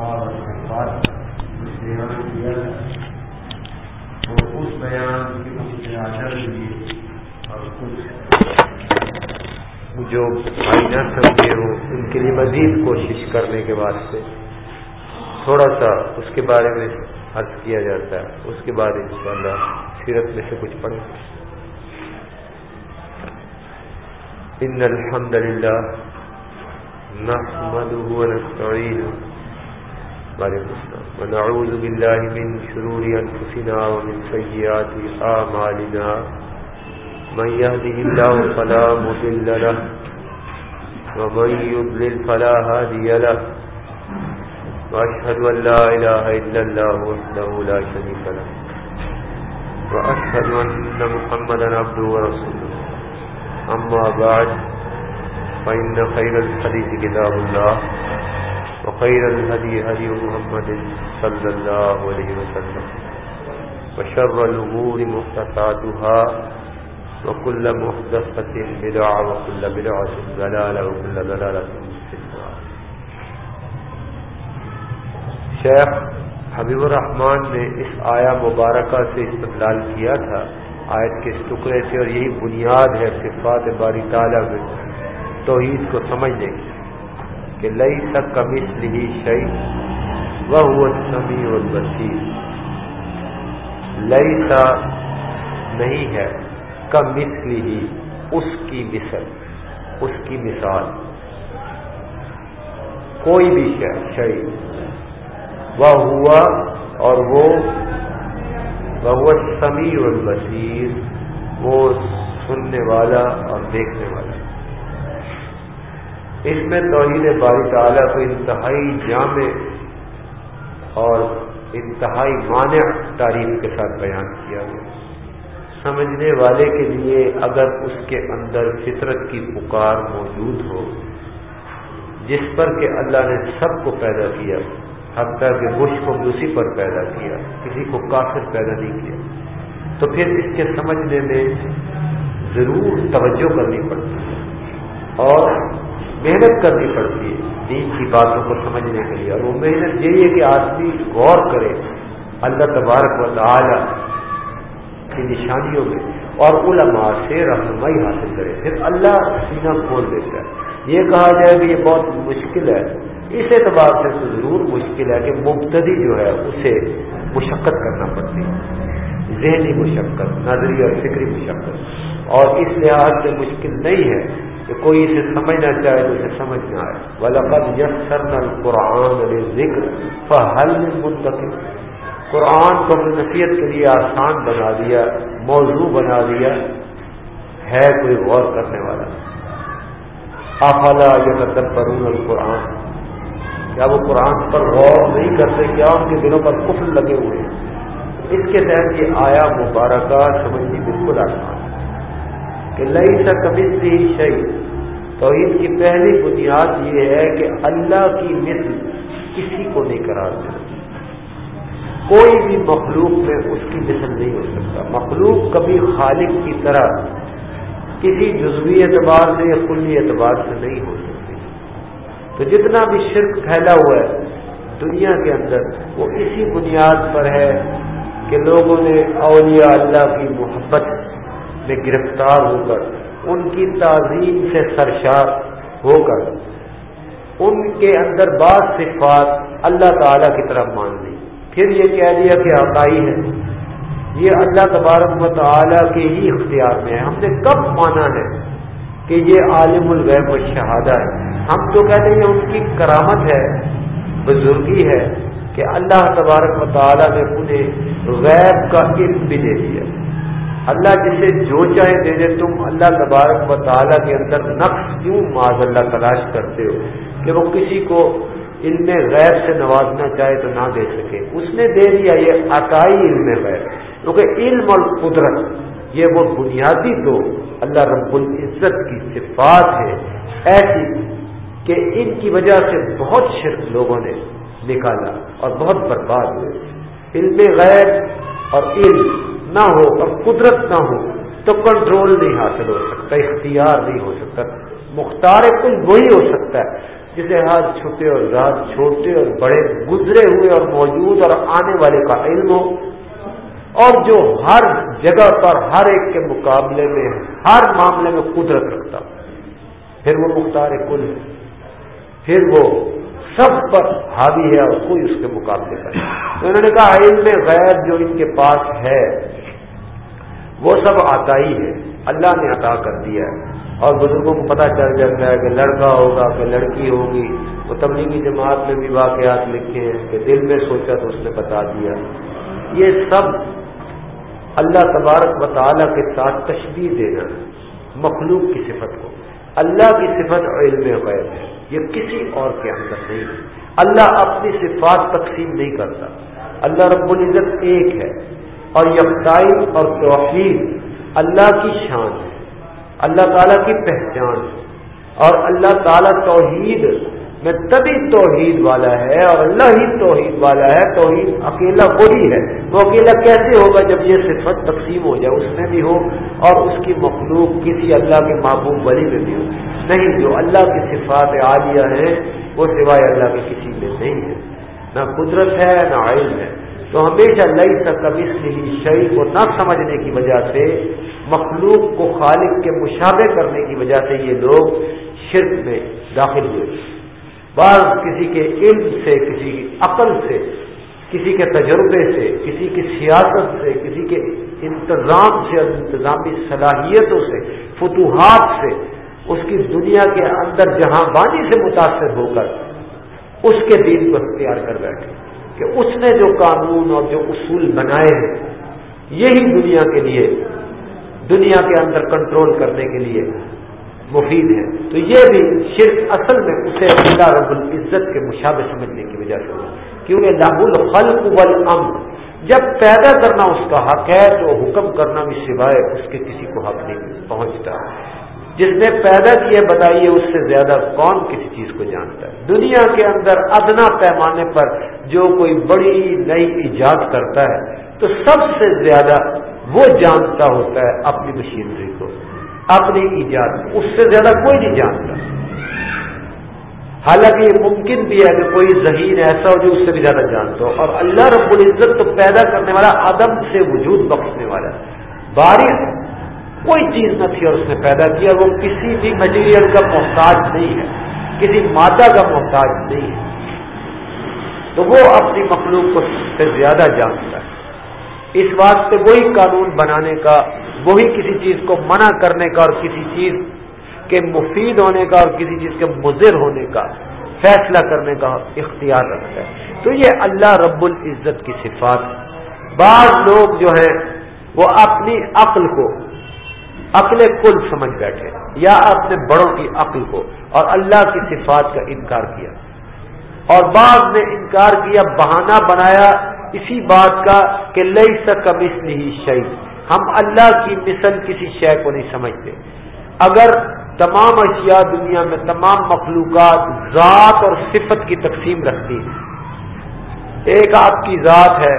اور صفات بیان کیا تو اس بیان کی اس سے آدر لیے اور کچھ جو بھائی نہ سمجھے ہو ان کے لیے مزید کوشش کرنے کے واسطے تھوڑا سا اس کے بارے میں عرض کیا جاتا ہے۔ اس کے بعد انشاءاللہ سیرت میں سے کچھ پڑھیں۔ ان الحمد للہ نحمده ونستعينه وعليكم ونعوذ بالله من شرور أنفسنا ومن سيئات آمالنا من يهده الله فلا مضل له ومن يضلل فلا هادي له. وأشهد أن لا إله إلا الله وحده لا شريك له. وأشهد أن محمدا عبده ورسوله. أما بعد، فإن خير الحديث كتاب الله. وخير الهدي هدي محمد صلى الله عليه وسلم وشر الأمور محدثاتها وكل محدثة بدعة وكل بدعة ضلالة وكل ضلالة في النار. شیخ حبیب الرحمان نے اس آیا مبارکہ سے استدلال کیا تھا، آیت کے اس ٹکڑے سے اور یہی بنیاد ہے صفات باری تعالیٰ میں توحید کو سمجھنے کی۔ کہ لئی سک کمس لی شعی وہ سمی اور بصیر لئی سا نہیں ہے کمس لی اس کی مثل، اس کی مثال۔ کوئی بھی شعی وہ ہوا اور وہ وہ سمیع البصیر، وہ سننے والا اور دیکھنے والا۔ اس میں توحید باری تعالیٰ کو انتہائی جامع اور انتہائی مانع تعریف کے ساتھ بیان کیا گیا۔ سمجھنے والے کے لیے اگر اس کے اندر فطرت کی پکار موجود ہو، جس پر کہ اللہ نے سب کو پیدا کیا، حتیٰ کہ بش کو اسی پر پیدا کیا، کسی کو کافر پیدا نہیں کیا، تو پھر اس کے سمجھنے میں ضرور توجہ کرنی پڑتی ہے۔ اور محنت کرنی پڑتی ہے دین کی باتوں کو سمجھنے کے لیے اور وہ محنت یہی ہے کہ آدمی غور کرے۔ اللہ تبارک و تعالی کی نشانیوں میں اور علماء سے رہنمائی حاصل کرے۔ پھر اللہ سینہ کھول دیتا ہے۔ یہ کہا جائے کہ یہ بہت مشکل ہے۔ اس اعتبار سے تو ضرور مشکل ہے کہ مبتدی جو ہے اسے مشقت کرنا پڑتی ہے۔ ذہنی مشقت نظری اور فکری مشقت۔ اور اس لحاظ سے مشکل نہیں ہے کہ کوئی اسے سمجھنا چاہے تو اسے سمجھ نہ آئے۔ ولقد یسرنا القرآن ذکر فہل منتقل قرآن کو اپنی نصیحت کے لیے آسان بنا دیا، موضوع بنا دیا، ہے کوئی غور کرنے والا۔ افلا یتدبرون القرآن؟ کیا وہ قرآن پر غور نہیں کرتے کیا ان کے دلوں پر کفر لگے ہوئے ہیں؟ اس کے تحت یہ آیا مبارکہ سمجھنی بالکل آسان کہ لئی سا سے ہی توحید کی پہلی بنیاد یہ ہے کہ اللہ کی مثل کسی کو نہیں قرار دینا کوئی بھی مخلوق میں اس کی مثل نہیں ہو سکتا۔ مخلوق کبھی خالق کی طرح کسی جزوی اعتبار سے یا کلی اعتبار سے نہیں ہو سکتی۔ تو جتنا بھی شرک پھیلا ہوا ہے دنیا کے اندر، وہ اسی بنیاد پر ہے کہ لوگوں نے اولیاء اللہ کی محبت میں گرفتار ہو کر، ان کی تعظیم سے سرشار ہو کر، ان کے اندر بعض صفات اللہ تعالی کی طرف مان لی۔ پھر یہ کہہ دیا کہ عقائی ہے۔ یہ اللہ تبارک و تعالیٰ کے ہی اختیار میں ہے۔ ہم نے کب مانا ہے کہ یہ عالم الغیب و شہادہ ہے؟ ہم تو کہتے ہیں ان کی کرامت ہے، بزرگی ہے کہ اللہ تبارک و تعالیٰ نے انہیں غیب کا علم بھی دے دیا۔ اللہ جسے جو چاہے دے دے، تم اللہ تبارک و تعالیٰ کے اندر نقص کیوں معذ اللہ تلاش کرتے ہو کہ وہ کسی کو علم غیب سے نوازنا چاہے تو نہ دے سکے؟ اس نے دے دیا یہ عطائی علم غیب۔ کیونکہ علم اور قدرت، یہ وہ بنیادی تو اللہ رب العزت کی صفات ہے ایسی کہ ان کی وجہ سے بہت شرک لوگوں نے نکالا اور بہت برباد ہوئے۔ علم غیب اور علم نہ ہو اور قدرت نہ ہو تو کنٹرول نہیں حاصل ہو سکتا، اختیار نہیں ہو سکتا۔ مختار کل وہی ہو سکتا ہے، جسے ہر چھوٹے اور رات چھوٹے اور بڑے گزرے ہوئے اور موجود اور آنے والے کا علم ہو۔ اور جو ہر جگہ پر، ہر ایک کے مقابلے میں، ہر معاملے میں قدرت رکھتا ہو۔ پھر وہ مختار کل ہے۔ پھر وہ سب پر حاوی ہے اور کوئی اس کے مقابلے کا انہوں نے کہا، علم غیر جو ان کے پاس ہے وہ سب آتا ہی ہے۔ اللہ نے عطا کر دیا ہے۔ اور بزرگوں کو پتہ چل جاتا ہے کہ لڑکا ہوگا کہ لڑکی ہوگی۔ وہ تبلیغی جماعت میں بھی واقعات لکھے ہیں کہ دل میں سوچا تو اس نے بتا دیا۔ یہ سب اللہ تبارک و تعالیٰ کے ساتھ تشبیح دینا مخلوق کی صفت کو۔ اللہ کی صفت علم غیر ہے۔ یہ کسی اور کے اندر نہیں۔ ہے اللہ اپنی صفات تقسیم نہیں کرتا۔ اللہ رب العزت ایک ہے۔ اور یکتائی اور توحید اللہ کی شان ہے، اللہ تعالیٰ کی پہچان ہے۔ اور اللہ تعالیٰ توحید میں تبھی توحید والا ہے اور اللہ ہی توحید والا ہے، توحید اکیلا وہی ہے۔ تو اکیلا کیسے ہوگا جب یہ صفت تقسیم ہو جائے؟ اس میں بھی ہو اور اس کی مخلوق کسی اللہ کے محبوب ولی میں بھی ہو۔ نہیں، جو اللہ کی صفات عالیہ ہیں، وہ سوائے اللہ کے کسی میں نہیں ہے۔ نہ قدرت ہے، نہ علم ہے۔ تو ہمیشہ لئی تک کبھی اس کو نہ سمجھنے کی وجہ سے، مخلوق کو خالق کے مشابے کرنے کی وجہ سے یہ لوگ شرک میں داخل ہوئے۔ بعض کسی کے علم سے، کسی کی عقل سے، کسی کے تجربے سے، کسی کی سیاست سے، کسی کے انتظام سے، انتظامی صلاحیتوں سے، فتوحات سے، اس کی دنیا کے اندر جہاں بانی سے متاثر ہو کر، اس کے دین کو اختیار کر بیٹھے۔ کہ اس نے جو قانون اور جو اصول بنائے ہیں، یہی دنیا کے لیے، دنیا کے اندر کنٹرول کرنے کے لیے مفید ہے۔ تو یہ بھی شرک اصل میں اسے اللہ رب العزت کے مشابے سمجھنے کی وجہ سے کیونکہ لاہ الخلق والامر جب پیدا کرنا اس کا حق ہے، تو حکم کرنا بھی سوائے اس کے کسی کو حق نہیں پہنچتا۔ جس نے پیدا کیے بتائیے اس سے زیادہ کون کسی چیز کو جانتا ہے؟ دنیا کے اندر ادنا پیمانے پر جو کوئی بڑی نئی ایجاد کرتا ہے، تو سب سے زیادہ وہ جانتا ہوتا ہے اپنی مشینری کو، اپنی ایجاد اس سے زیادہ کوئی نہیں جانتا۔ حالانکہ یہ ممکن بھی ہے کہ کوئی ذہین ایسا ہو جو اس سے بھی زیادہ جانتا ہو۔ اور اللہ رب العزت تو پیدا کرنے والا عدم سے وجود بخشنے والا بارش کوئی چیز نہ تھی اور اس نے پیدا کیا، وہ کسی بھی مٹیریل کا محتاج نہیں ہے، کسی مادہ کا محتاج نہیں ہے۔ تو وہ اپنی مخلوق کو سے زیادہ جانتا ہے۔ اس واسطے وہی قانون بنانے کا، وہی کسی چیز کو منع کرنے کا اور کسی چیز کے مفید ہونے کا اور کسی چیز کے مضر ہونے کا فیصلہ کرنے کا اختیار رکھتا ہے۔ تو یہ اللہ رب العزت کی صفات بعض لوگ جو ہیں، وہ اپنی عقل کو عقل کل سمجھ بیٹھے یا اپنے بڑوں کی عقل کو اور اللہ کی صفات کا انکار کیا اور بعض نے انکار کیا، بہانہ بنایا اسی بات کا کہ لئی سک اس نہیں شعی ہم اللہ کی مثل کسی شے کو نہیں سمجھتے۔ اگر تمام اشیاء دنیا میں تمام مخلوقات ذات اور صفت کی تقسیم رکھتی ہیں، ایک آپ کی ذات ہے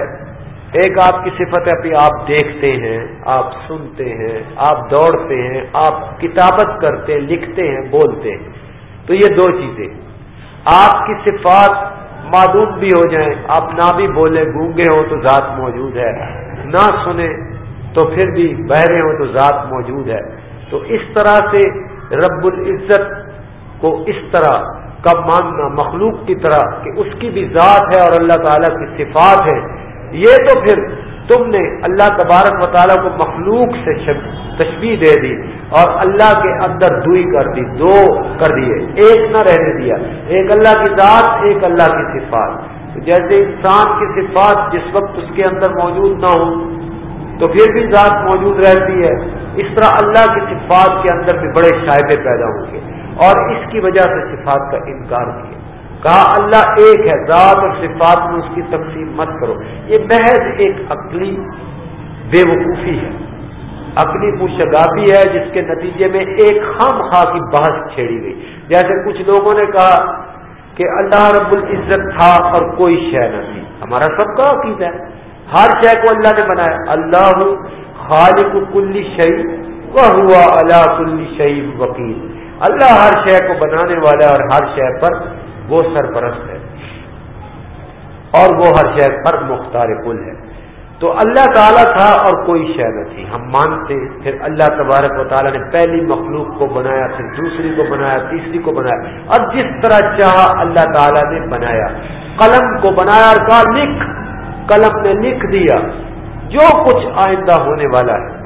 ایک آپ کی صفت ہے کہ آپ دیکھتے ہیں، آپ سنتے ہیں، آپ دوڑتے ہیں، آپ کتابت کرتے ہیں، لکھتے ہیں، بولتے ہیں۔ تو یہ دو چیزیں۔ آپ کی صفات معدوم بھی ہو جائیں، آپ نہ بھی بولیں، گونگے ہوں تو ذات موجود ہے۔ نہ سنیں تو پھر بھی بہرے ہوں تو ذات موجود ہے۔ تو اس طرح سے رب العزت کو اس طرح کا ماننا مخلوق کی طرح کہ اس کی بھی ذات ہے اور اللہ تعالیٰ کی صفات ہے۔ یہ تو پھر تم نے اللہ تبارک و تعالیٰ کو مخلوق سے تشبیح دے دی اور اللہ کے اندر دوئی کر دی، دو کر دیے۔ ایک نہ رہنے دیا۔ ایک اللہ کی ذات، ایک اللہ کی صفات۔ جیسے انسان کی صفات جس وقت اس کے اندر موجود نہ ہو تو پھر بھی ذات موجود رہتی ہے۔ اس طرح اللہ کی صفات کے اندر بھی بڑے شائبے پیدا ہوں گے اور اس کی وجہ سے صفات کا انکار کیا کہا اللہ ایک ہے، ذات اور صفات میں اس کی تقسیم مت کرو۔ یہ محض ایک عقلی بے وقوفی ہے۔ عقلی پوشگابی ہے جس کے نتیجے میں ایک خام خواہ کی بحث چھیڑی گئی۔ جیسے کچھ لوگوں نے کہا کہ اللہ رب العزت تھا اور کوئی شے نہ تھی۔ ہمارا سب کا عقید ہے۔ ہر شے کو اللہ نے بنایا۔ اللہ خالق کل شعی وہ ہوا اللہ کل شعیب وکیل۔ اللہ ہر شے کو بنانے والا اور ہر شے پر وہ سرپرست ہے اور وہ ہر شے پر مختار کل ہے۔ تو اللہ تعالیٰ تھا اور کوئی شے نہ تھی۔ ہم مانتے، پھر اللہ تبارک و تعالیٰ نے پہلی مخلوق کو بنایا، پھر دوسری کو بنایا، تیسری کو بنایا۔ اور جس طرح چاہا اللہ تعالیٰ نے بنایا۔ قلم کو بنایا اور کہا، لکھ۔ قلم نے لکھ دیا۔ جو کچھ آئندہ ہونے والا ہے۔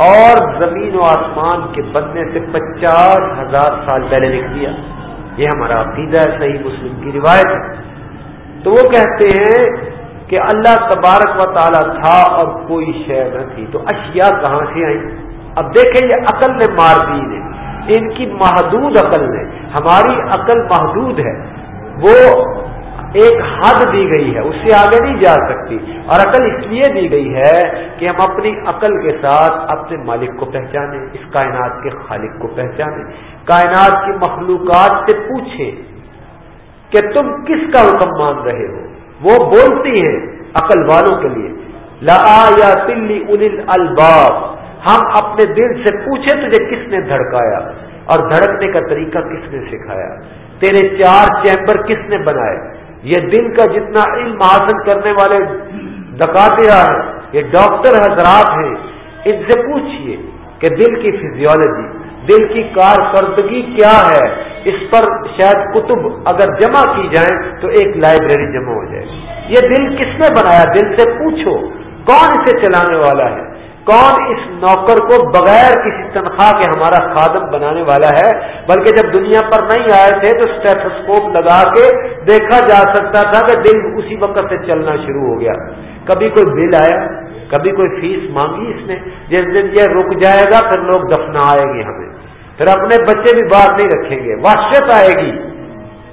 اور زمین و آسمان کے بننے سے پچاس ہزار سال پہلے لکھ دیا۔ یہ ہمارا عقیدہ ہے، صحیح مسلم کی روایت ہے۔ تو وہ کہتے ہیں کہ اللہ تبارک و تعالیٰ تھا اور کوئی شے نہ تھی۔ تو اشیاء کہاں سے آئی اب دیکھیں یہ عقل نے مار دی نے، ان کی محدود عقل نے، ہماری عقل محدود ہے۔ وہ ایک حد دی گئی ہے، اس سے آگے نہیں جا سکتی۔ اور عقل اس لیے دی گئی ہے کہ ہم اپنی عقل کے ساتھ اپنے مالک کو پہچانے اس کائنات کے خالق کو پہچانے کائنات کی مخلوقات سے پوچھیں کہ تم کس کا حکم مان رہے ہو؟ وہ بولتی ہیں عقل والوں کے لیے۔ لا یا تلی ان الباب۔ ہم اپنے دل سے پوچھے تجھے کس نے دھڑکایا اور دھڑکنے کا طریقہ کس نے سکھایا؟ تیرے چار چیمبر کس نے بنائے؟ یہ دل کا جتنا علم حاصل کرنے والے دکاترہ ہیں، یہ ڈاکٹر حضرات ہیں، ان سے پوچھئے کہ دل کی فزیولوجی دل کی کارکردگی کیا ہے؟ اس پر شاید کتب اگر جمع کی جائیں تو ایک لائبریری جمع ہو جائے یہ دل کس نے بنایا؟ دل سے پوچھو، کون اسے چلانے والا ہے؟ کون اس نوکر کو بغیر کسی تنخواہ کے ہمارا خادم بنانے والا ہے؟ بلکہ جب دنیا پر نہیں آئے تھے تو اسٹیفسکوپ لگا کے دیکھا جا سکتا تھا کہ دل اسی وقت سے چلنا شروع ہو گیا۔ کبھی کوئی بل آیا، کبھی کوئی فیس مانگی اس نے، جس دن یہ رک جائے گا پھر لوگ دفنا آئے گے ہمیں۔ پھر اپنے بچے بھی باہر نہیں رکھیں گے، وحشت آئے گی۔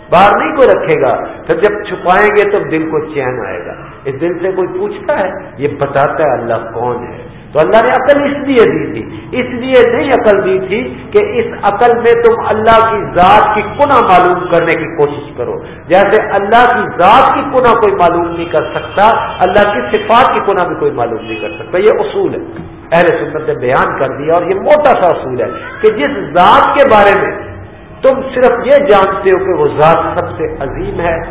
باہر نہیں کوئی رکھے گا۔ پھر جب چھپائیں گے تو دل کو چین آئے گا۔ اس دل سے کوئی پوچھتا ہے، یہ بتاتا ہے اللہ کون ہے؟ تو اللہ نے عقل اس لیے دی تھی۔ اس لیے نہیں عقل دی تھی کہ اس عقل میں تم اللہ کی ذات کی کنہ معلوم کرنے کی کوشش کرو۔ جیسے اللہ کی ذات کی کنہ کوئی معلوم نہیں کر سکتا، اللہ کی صفات کی کنہ بھی کوئی معلوم نہیں کر سکتا۔ یہ اصول ہے۔ اہل سنت نے بیان کر دیا اور یہ موٹا سا اصول ہے کہ جس ذات کے بارے میں تم صرف یہ جانتے ہو کہ وہ ذات سب سے عظیم ہے،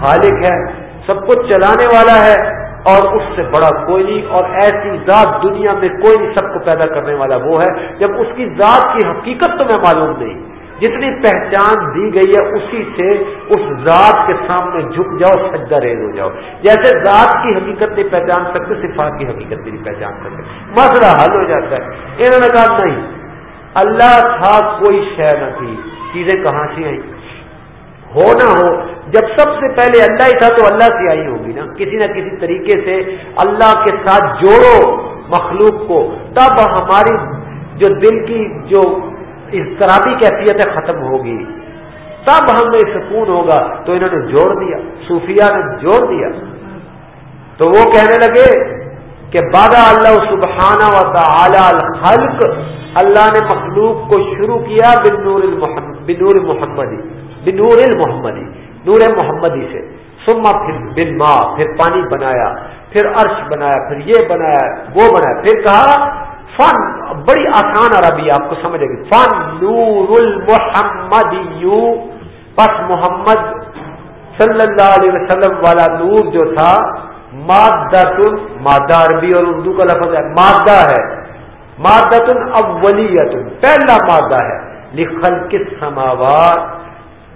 خالق ہے، سب کچھ چلانے والا ہے اور اس سے بڑا کوئی نہیں، اور ایسی ذات دنیا میں کوئی نہیں، سب کو پیدا کرنے والا وہ ہے۔ جب اس کی ذات کی حقیقت تمہیں معلوم نہیں۔ جتنی پہچان دی گئی ہے، اسی سے اس ذات کے سامنے جھک جاؤ، سجدہ ریز ہو جاؤ۔ جیسے ذات کی حقیقت نہیں پہچان سکتے، صفات کی حقیقت نہیں پہچان سکتے۔ مسئلہ حل ہو جاتا ہے۔ انہوں نے کہا، نہیں، اللہ تھا کوئی شے نہ تھی۔ چیزیں کہاں سے آئیں؟ ہو نہ ہو، جب سب سے پہلے اللہ ہی تھا تو اللہ سے آئی ہوگی نا۔ کسی نہ کسی طریقے سے اللہ کے ساتھ جوڑو مخلوق کو، تب ہماری جو دل کی جو اضطرابی کیفیت ہے ختم ہوگی۔ تب ہمیں سکون ہوگا۔ تو انہوں نے جوڑ دیا صوفیہ نے جوڑ دیا۔ تو وہ کہنے لگے کہ بادہ اللہ سبحانہ و تعالی الخلق اللہ نے مخلوق کو شروع کیا بنور بنور محمدی بنور المحمدی، نور محمدی سے۔ سما پھر بن ماں پھر پانی بنایا، پھر عرش بنایا، پھر یہ بنایا، وہ بنایا، پھر کہا، فن، بڑی آسان عربی آپ کو سمجھے گی فن نور المحمد یو پس محمد صلی اللہ علیہ وسلم والا نور جو تھا مادہ تن مادہ عربی اور اردو کا لفظ ہے، مادہ ہے۔ مادت تن اولیت پہلا مادہ ہے لکھل کس سماوات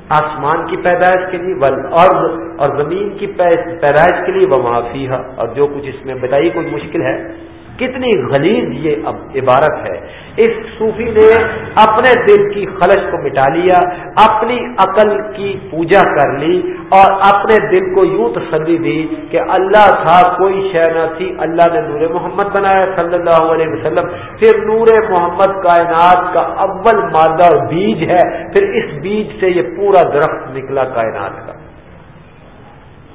آسمان کی پیدائش کے لیے، والارض، اور زمین کی پیدائش کے لیے وہ معافی ہے اور جو کچھ اس میں بتائیے کوئی مشکل ہے؟ کتنی غلیظ یہ اب عبارت ہے۔ اس صوفی نے اپنے دل کی خلش کو مٹا لیا، اپنی عقل کی پوجا کر لی اور اپنے دل کو یوں تسلی دی کہ اللہ تھا، کوئی شہ نہ تھی، اللہ نے نور محمد بنایا صلی اللہ علیہ وسلم۔ پھر نور محمد کائنات کا اول مادہ اور بیج ہے، پھر اس بیج سے یہ پورا درخت نکلا کائنات کا۔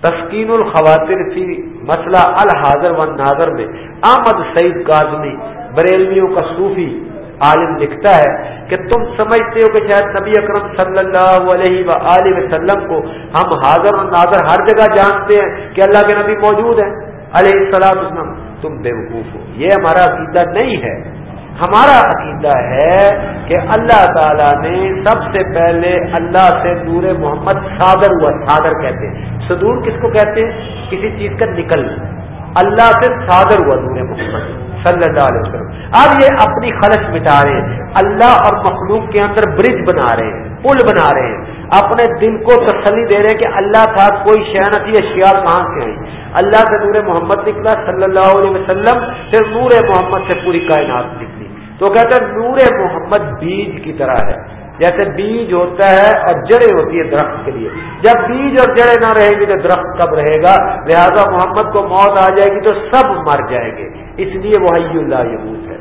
تسکین الخواتر فی مسئلہ الحاضر و ناظر میں۔ احمد سعید کاظمی بریلویوں کا صوفی عالم لکھتا ہے کہ تم سمجھتے ہو کہ شاید نبی اکرم صلی اللہ علیہ و وسلم کو ہم حاضر و ناظر ہر جگہ جانتے ہیں کہ اللہ کے نبی موجود ہیں۔ علیہ السلام وسلم تم بے وقوف ہو۔ یہ ہمارا عقیدہ نہیں ہے۔ ہمارا عقیدہ ہے کہ اللہ تعالیٰ نے سب سے پہلے اللہ سے نور محمد صادر ہوا، صادر کہتے ہیں۔ صدور کس کو کہتے ہیں؟ کسی چیز کا نکلنا۔ اللہ سے صادر ہوا نور محمد۔ صلی اللہ علیہ وسلم۔ اب یہ اپنی خلش مٹا رہے ہیں۔ اللہ اور مخلوق کے اندر برج بنا رہے ہیں، پل بنا رہے ہیں۔ اپنے دل کو تسلی دے رہے ہیں کہ اللہ تھا کوئی شہ نہ تھی اشیاء کہاں سے آئی اللہ سے نور محمد نکلا، صلی اللہ علیہ وسلم سے نور محمد سے پوری کائنات نکلی۔ تو کہتے ہیں نور محمد بیج کی طرح ہے۔ جیسے بیج ہوتا ہے اور جڑیں ہوتی ہے درخت کے لیے۔ جب بیج اور جڑیں نہ رہیں گی تو درخت کب رہے گا؟ لہذا محمد کو موت آ جائے گی تو سب مر جائیں گے۔ اس لیے وہ اللہ یموت ہے۔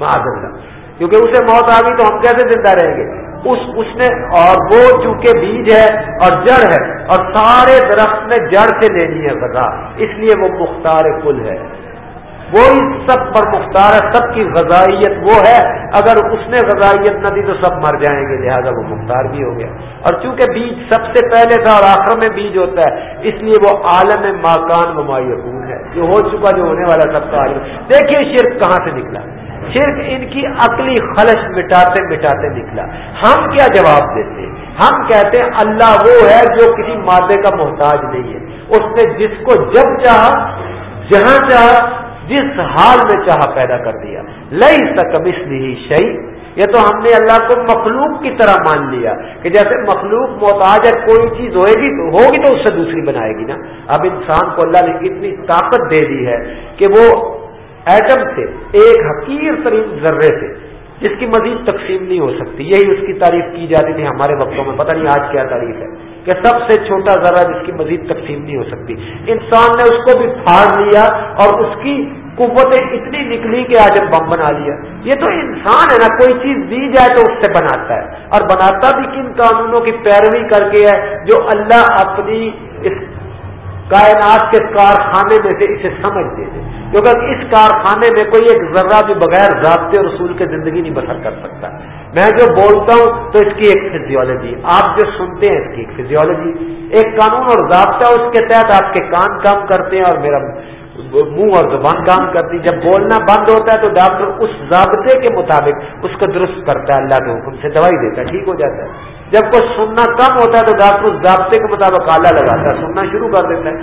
معذ اللہ۔ کیونکہ اسے موت آ گئی تو ہم کیسے زندہ رہیں گے؟ اس اس نے، اور وہ چونکہ بیج ہے اور جڑ ہے اور سارے درخت میں جڑ سے لینی ہے غذا، اس لیے وہ مختار کل ہے۔ وہی سب پر مختار ہے، سب کی غذائیت وہ ہے۔ اگر اس نے غذائیت نہ دی تو سب مر جائیں گے، لہذا وہ مختار بھی ہو گیا۔ اور چونکہ بیج سب سے پہلے تھا اور آخر میں بیج ہوتا ہے، اس لیے وہ عالم ماکان ممایقون ہے۔ جو ہو چکا، جو ہونے والا سب کا عالم۔ دیکھیے شرک کہاں سے نکلا۔ شرک ان کی عقلی خلش مٹاتے مٹاتے نکلا۔ ہم کیا جواب دیتے؟ ہم کہتے ہیں، اللہ وہ ہے جو کسی مادے کا محتاج نہیں ہے۔ اس نے جس کو جب چاہا، جہاں چاہا جس حال میں چاہا پیدا کر دیا۔ لئی سکم اس لیے یہ تو ہم نے اللہ کو مخلوق کی طرح مان لیا کہ جیسے مخلوق محتاج ہے، کوئی چیز ہوئے گی، ہوگی تو اس سے دوسری بنائے گی نا۔ اب انسان کو اللہ نے اتنی طاقت دے دی ہے کہ وہ ایٹم سے ایک حقیر ترین ذرے سے جس کی مزید تقسیم نہیں ہو سکتی۔ یہی اس کی تعریف کی جاتی تھی ہمارے وقتوں میں، پتہ نہیں آج کیا تعریف ہے۔ کہ سب سے چھوٹا ذرا جس کی مزید تقسیم نہیں ہو سکتی۔ انسان نے اس کو بھی پھاڑ لیا اور اس کی قوتیں اتنی نکلی کہ آج بم بنا لیا۔ یہ تو انسان ہے نا، کوئی چیز دی جائے تو اس سے بناتا ہے۔ اور بناتا بھی کن قانونوں کی پیروی کر کے ہے جو اللہ اپنی اس کائنات کے کارخانے میں سے اسے سمجھ دے دے کیونکہ اس کارخانے میں کوئی ایک ذرہ بھی بغیر ضابطے اور رسول کے زندگی نہیں بسر کر سکتا۔ میں جو بولتا ہوں تو اس کی ایک فزیولوجی آپ جو سنتے ہیں اس کی ایک فزیولوجی ایک قانون اور ضابطہ اس کے تحت آپ کے کان کام کرتے ہیں اور میرا منہ اور زبان کام کرتی۔ جب بولنا بند ہوتا ہے تو ڈاکٹر اس ضابطے کے مطابق اس کو درست کرتا ہے، اللہ کے حکم سے دوائی دیتا ہے، ٹھیک ہو جاتا ہے۔ جب کوئی سننا کم ہوتا ہے تو ڈاکٹر اس ضابطے کے مطابق آلہ لگاتا ہے، سننا شروع کر دیتا ہے۔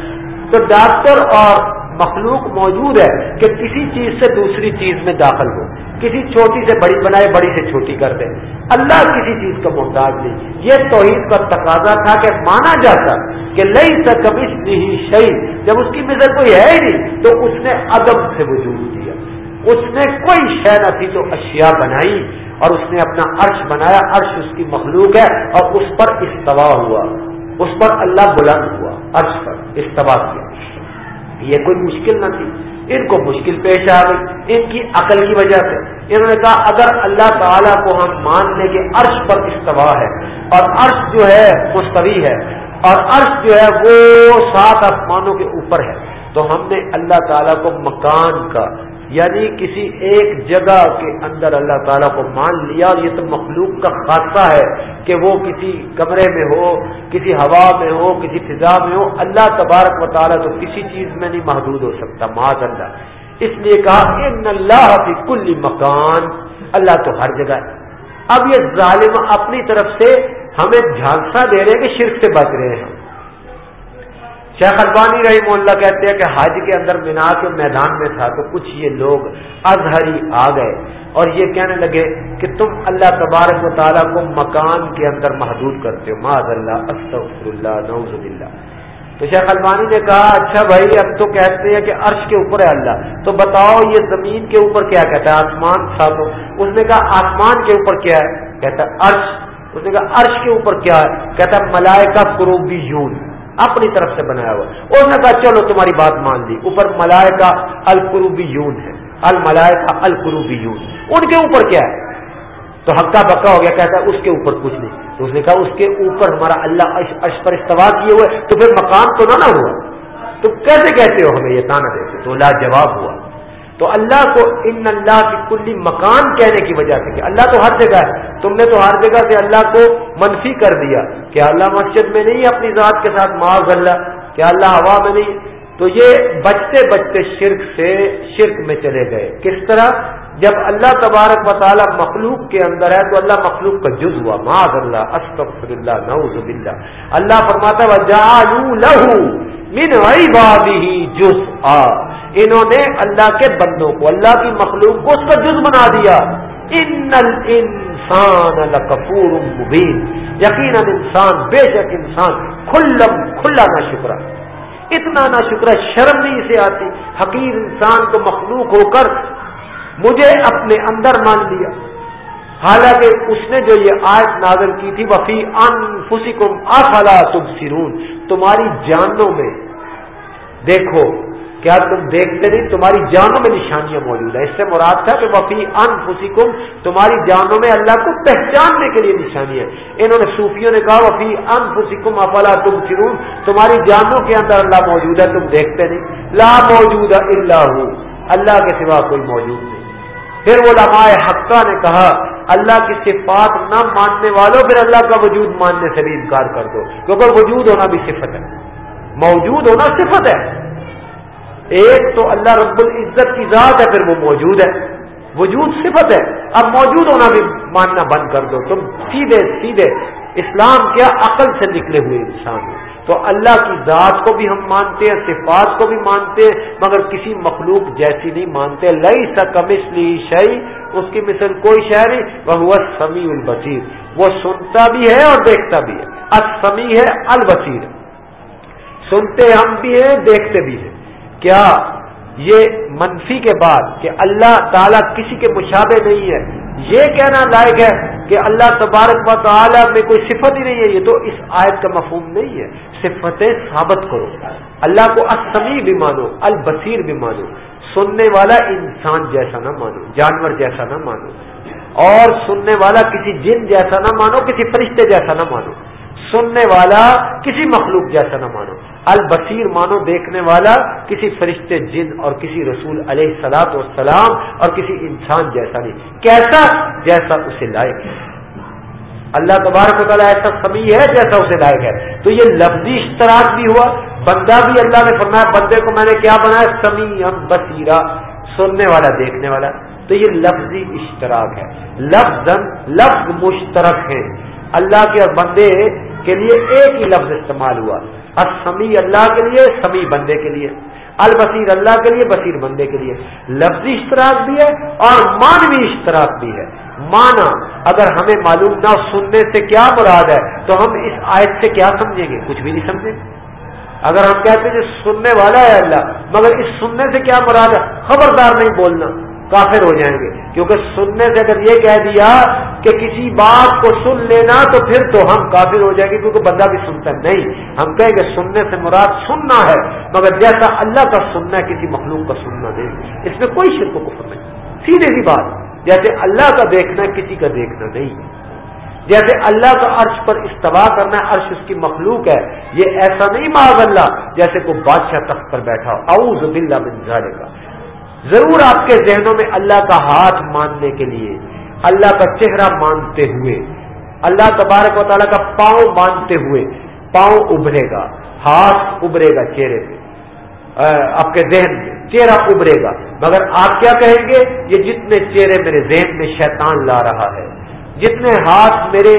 تو ڈاکٹر اور مخلوق موجود ہے کہ کسی چیز سے دوسری چیز میں داخل ہو۔ کسی چھوٹی سے بڑی بنائے، بڑی سے چھوٹی کر دے۔ اللہ کسی چیز کا محتاج نہیں۔ یہ توحید کا تقاضا تھا کہ مانا جاتا کہ لئی سکمش نہیں شہید جب اس کی مثل کوئی ہے ہی نہیں، تو اس نے ادب سے وجود دیا۔ اس نے کوئی شے نہ تھی تو اشیاء بنائی اور اس نے اپنا عرش بنایا، عرش اس کی مخلوق ہے اور اس پر استوا ہوا، اس پر اللہ بلند ہوا، عرش پر استوا کیا۔ یہ کوئی مشکل نہ تھی۔ ان کو مشکل پیش آ گئی، ان کی عقل کی وجہ سے۔ انہوں نے کہا، اگر اللہ تعالیٰ کو ہم مان لیں کہ عرش پر استوا ہے اور عرش جو ہے مستوی ہے اور عرش جو ہے وہ سات آسمانوں کے اوپر ہے، تو ہم نے اللہ تعالیٰ کو مکان کا یعنی کسی ایک جگہ کے اندر اللہ تعالیٰ کو مان لیا اور یہ تو مخلوق کا خاصہ ہے کہ وہ کسی کمرے میں ہو، کسی ہوا میں ہو، کسی فضا میں ہو، اللہ تبارک و تعالیٰ تو کسی چیز میں نہیں محدود ہو سکتا معاذ اللہ؟ اس لیے کہا، ان اللہ کی کل مکان، اللہ تو ہر جگہ ہے۔ اب یہ ظالم اپنی طرف سے ہمیں جھانسا دے رہے ہیں کہ شرک سے بچ رہے ہیں۔ شیخ البانی رہی اللہ کہتے ہیں کہ حج کے اندر مینا کے میدان میں تھا تو کچھ یہ لوگ ازہری آ گئے اور یہ کہنے لگے کہ تم اللہ تبارک و تعالیٰ کو مکان کے اندر محدود کرتے ہو۔ معذ اللہ استغفر اللہ نعوذ باللہ۔ تو شیخ البانی نے کہا اچھا بھائی، اب تو کہتے ہیں کہ عرش کے اوپر ہے اللہ۔ تو بتاؤ، یہ زمین کے اوپر کیا کہتا ہے؟ آسمان تھا تو اس نے کہا، آسمان کے اوپر کیا ہے؟ کہتا ہے، عرش۔ اس نے کہا، عرش کے اوپر کیا ہے؟ کہتا ہے، ملائکہ کروبی یون اپنی طرف سے بنایا ہوا اس نے کہا، چلو تمہاری بات مان لی۔ اوپر ملائکہ القروبی یون ہے الملائکہ القروبی یون ان کے اوپر کیا ہے؟ تو ہکا بکا ہو گیا، کہتا ہے، اس کے اوپر کچھ نہیں۔ تو اس نے کہا، اس کے اوپر ہمارا اللہ اش پر استوا کیے ہوئے تو پھر مقام تو نہ نہ ہوا۔ تو کیسے کہتے ہو ہمیں یہ تانا دیتے؟ تو لاجواب ہوا۔ تو اللہ کو ان اللہ کی کلی مکان کہنے کی وجہ سے کہ اللہ تو ہر جگہ ہے۔ تم نے تو ہر جگہ سے اللہ کو منفی کر دیا۔ کہ اللہ مسجد میں نہیں اپنی ذات کے ساتھ معاذ اللہ؟ کہ اللہ ہوا میں نہیں؟ تو یہ بچتے بچتے شرک سے شرک میں چلے گئے۔ کس طرح؟ جب اللہ تبارک و تعالیٰ مخلوق کے اندر ہے تو اللہ مخلوق کا جز ہوا۔ معاذ اللہ استغفر اللہ نعوذ باللہ۔ اللہ فرماتا وجعلوا له من عباده جزءا۔ انہوں نے اللہ کے بندوں کو، اللہ کی مخلوق کو اس کا جز بنا دیا۔ ان الانسان لکفور مبین۔ یقینا انسان، بے شک انسان، کھلم، کھلا نہ شکرا اتنا نہ شکرا شرم نہیں اسے آتی۔ حقیر انسان کو مخلوق ہو کر مجھے اپنے اندر مان لیا۔ حالانکہ اس نے جو یہ آیت نازل کی تھی وفی ان خوشی کو افلا تمہاری جانوں میں دیکھو کیا تم دیکھتے نہیں؟ تمہاری جانوں میں نشانیاں موجود ہیں۔ اس سے مراد تھا کہ وفی ان خوشی تمہاری جانوں میں اللہ کو پہچاننے کے لیے نشانی ہے انہوں نے صوفیوں نے کہا، وفی ان خوشی کم افلا تم سرون تمہاری جانوں کے اندر اللہ موجود ہے، تم دیکھتے نہیں۔ لا موجود اللہ اللہ کے سوا کوئی موجود نہیں۔ پھر وہ لمائے حقہ نے کہا، اللہ کی صفات نہ ماننے والوں، پھر اللہ کا وجود ماننے سے بھی انکار کر دو، کیونکہ وجود ہونا بھی صفت ہے۔ موجود ہونا صفت ہے۔ ایک تو اللہ رب العزت کی ذات ہے، پھر وہ موجود ہے۔ وجود صفت ہے۔ اب موجود ہونا بھی ماننا بند کر دو۔ تم سیدھے سیدھے۔ اسلام کیا عقل سے نکلے ہوئے انسان ہو تو اللہ کی ذات کو بھی ہم مانتے ہیں، صفات کو بھی مانتے ہیں، مگر کسی مخلوق جیسی نہیں مانتے۔ لئی سکمسلی شعی اس کی مثل کوئی شہر نہیں۔ وہ سمیع البصیر۔ وہ سنتا بھی ہے اور دیکھتا بھی ہے۔ اسمی ہے، البصیر۔ سنتے ہم بھی ہیں، دیکھتے بھی ہیں۔ کیا یہ منفی کے بعد کہ اللہ تعالیٰ کسی کے مشابہ نہیں ہے؟ یہ کہنا لائق ہے کہ اللہ تبارک و تعالیٰ میں کوئی صفت ہی نہیں ہے، یہ تو اس آیت کا مفہوم نہیں ہے۔ صفتیں ثابت کرو۔ اللہ کو اسمی بھی مانو، البصیر بھی مانو۔ سننے والا انسان جیسا نہ مانو، جانور جیسا نہ مانو۔ اور سننے والا کسی جن جیسا نہ مانو، کسی فرشتے جیسا نہ مانو۔ سننے والا کسی مخلوق جیسا نہ مانو۔ البصیر مانو دیکھنے والا کسی فرشتے جن اور کسی رسول علیہ سلاط والسلام اور کسی انسان جیسا نہیں۔ کیسا؟ جیسا اسے لائق ہے۔ اللہ تبارک و تعالیٰ ایسا سمی ہے جیسا اسے لائق ہے۔ تو یہ لفظی اشتراک بھی ہوا۔ بندہ بھی اللہ نے فرمایا، بندے کو میں نے کیا بنایا؟ سمی بصیرہ سننے والا، دیکھنے والا۔ تو یہ لفظی اشتراک ہے۔ لفظ لفظ مشترک ہے اللہ کے اور بندے کے لیے ایک ہی لفظ استعمال ہوا۔ سمی اللہ کے لیے سمی بندے کے لیے۔ البصیر اللہ کے لیے، بصیر بندے کے لیے۔ لفظی اشتراک بھی ہے اور مانوی اشتراک بھی ہے۔ مانا اگر ہمیں معلوم نہ سننے سے کیا مراد ہے، تو ہم اس آیت سے کیا سمجھیں گے؟ کچھ بھی نہیں سمجھیں گے۔ اگر ہم کہتے ہیں کہ سننے والا ہے اللہ، مگر اس سننے سے کیا مراد ہے؟ خبردار نہیں بولنا۔ کافر ہو جائیں گے۔ کیونکہ سننے سے اگر یہ کہہ دیا کہ کسی بات کو سن لینا تو پھر تو ہم کافر ہو جائیں گے، کیونکہ بندہ بھی سنتا ہے نہیں۔ ہم کہیں گے سننے سے مراد سننا ہے، مگر جیسا اللہ کا سننا ہے، کسی مخلوق کا سننا نہیں۔ اس میں کوئی شرک و کفر نہیں۔ سیدھی سی بات، جیسے اللہ کا دیکھنا کسی کا دیکھنا نہیں۔ جیسے اللہ کا عرش پر استوا کرنا ہے، عرش اس کی مخلوق ہے، یہ ایسا نہیں، معاذ اللہ، جیسے کوئی بادشاہ تخت پر بیٹھا اعوذ باللہ من ذالک ضرور آپ کے ذہنوں میں اللہ کا ہاتھ ماننے کے لیے، اللہ کا چہرہ مانتے ہوئے، اللہ تبارک و تعالیٰ کا پاؤں مانتے ہوئے پاؤں ابھرے گا، ہاتھ ابھرے گا چہرے پہ۔ آپ کے ذہن میں چہرہ ابھرے گا۔ مگر آپ کیا کہیں گے؟ یہ جتنے چہرے میرے ذہن میں شیطان لا رہا ہے، جتنے ہاتھ میرے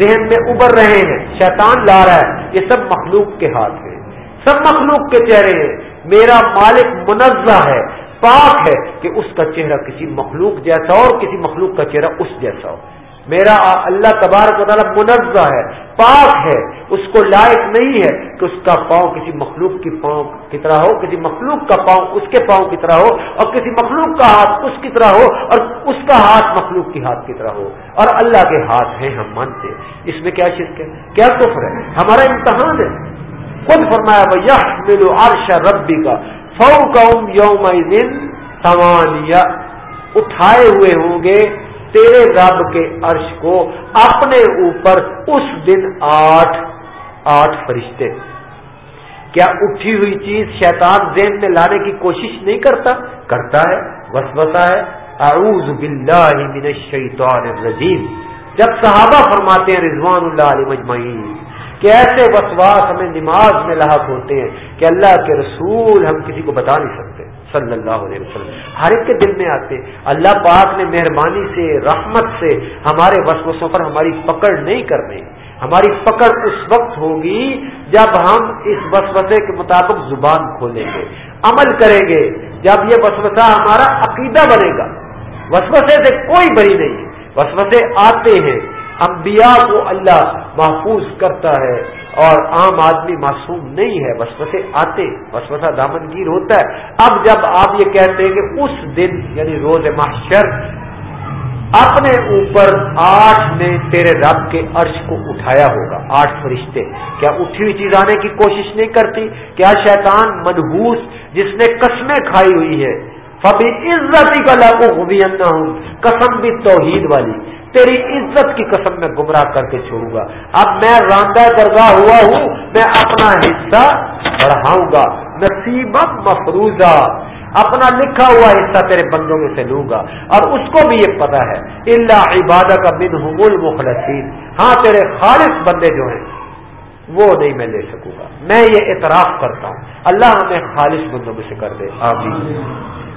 ذہن میں ابھر رہے ہیں، شیطان لا رہا ہے، یہ سب مخلوق کے ہاتھ ہیں۔ سب مخلوق کے چہرے ہیں۔ میرا مالک منزہ ہے پاک ہے کہ اس کا چہرہ کسی مخلوق جیسا ہو اور کسی مخلوق کا چہرہ اس جیسا ہو۔ میرا اللہ تبارک و تعالیٰ منزہ ہے، پاک ہے، اس کو لائق نہیں ہے کہ اس کا پاؤں کسی مخلوق کی پاؤں کی طرح ہو، کسی مخلوق کا پاؤں اس کے پاؤں کی طرح ہو اور کسی مخلوق کا ہاتھ اس کی طرح ہو اور اس کا ہاتھ مخلوق کی ہاتھ کی طرح ہو۔ اور اللہ کے ہاتھ ہیں، ہم مانتے اس میں کیا شرک ہے؟ کیا کفر ہے؟ ہمارا امتحان ہے۔ خود فرمایا وہ ملو عرش ربی کا فو قوم یوم دن اٹھائے ہوئے ہوں گے تیرے رب کے عرش کو اپنے اوپر اس دن آٹھ آٹھ فرشتے۔ کیا اٹھی ہوئی چیز شیطان ذہن میں لانے کی کوشش نہیں کرتا؟ کرتا ہے، وسوسہ ہے۔ اعوذ باللہ من الشیطان الرجیم۔ جب صحابہ فرماتے ہیں، رضوان اللہ علیہ مجمعین، کہ ایسے وسواس ہمیں نماز میں لاحق ہوتے ہیں کہ اللہ کے رسول ہم کسی کو بتا نہیں سکتے، صلی اللہ علیہ وسلم۔ ہر ایک کے دل میں آتے، اللہ پاک نے مہربانی سے، رحمت سے ہمارے وسوسوں پر ہماری پکڑ نہیں کرنے ہماری پکڑ اس وقت ہوگی جب ہم اس وسوسے کے مطابق زبان کھولیں گے، عمل کریں گے۔ جب یہ وسوسہ ہمارا عقیدہ بنے گا۔ وسوسے سے کوئی بری نہیں، وسوسے آتے ہیں۔ انبیاء کو اللہ محفوظ کرتا ہے اور عام آدمی معصوم نہیں ہے، وسوسے آتے، وسوسہ دامنگیر ہوتا ہے۔ اب جب آپ یہ کہتے ہیں کہ اس دن یعنی روز محشر، اپنے اوپر آٹھ نے تیرے رب کے عرش کو اٹھایا ہوگا، آٹھ فرشتے۔ کیا اٹھی ہوئی چیز آنے کی کوشش نہیں کرتی؟ کیا شیطان منہوس جس نے قسمیں کھائی ہوئی ہے فبی عزتی کا لاگو ہوں قسم بھی توحید والی۔ تیری عزت کی قسم میں گمراہ کر کے چھوڑوں گا۔ اب میں راندہ درگاہ ہوا ہوں، میں اپنا حصہ بڑھاؤں گا نصیب مفروضہ، اپنا لکھا ہوا حصہ تیرے بندوں میں سے لوں گا۔ اور اس کو بھی یہ پتا ہے اللہ عبادت کا بن حمول ہاں تیرے خالص بندے جو ہیں، وہ نہیں میں لے سکوں گا۔ میں یہ اعتراف کرتا ہوں۔ اللہ ہمیں خالص بندوں میں سے کر دے۔ آمین۔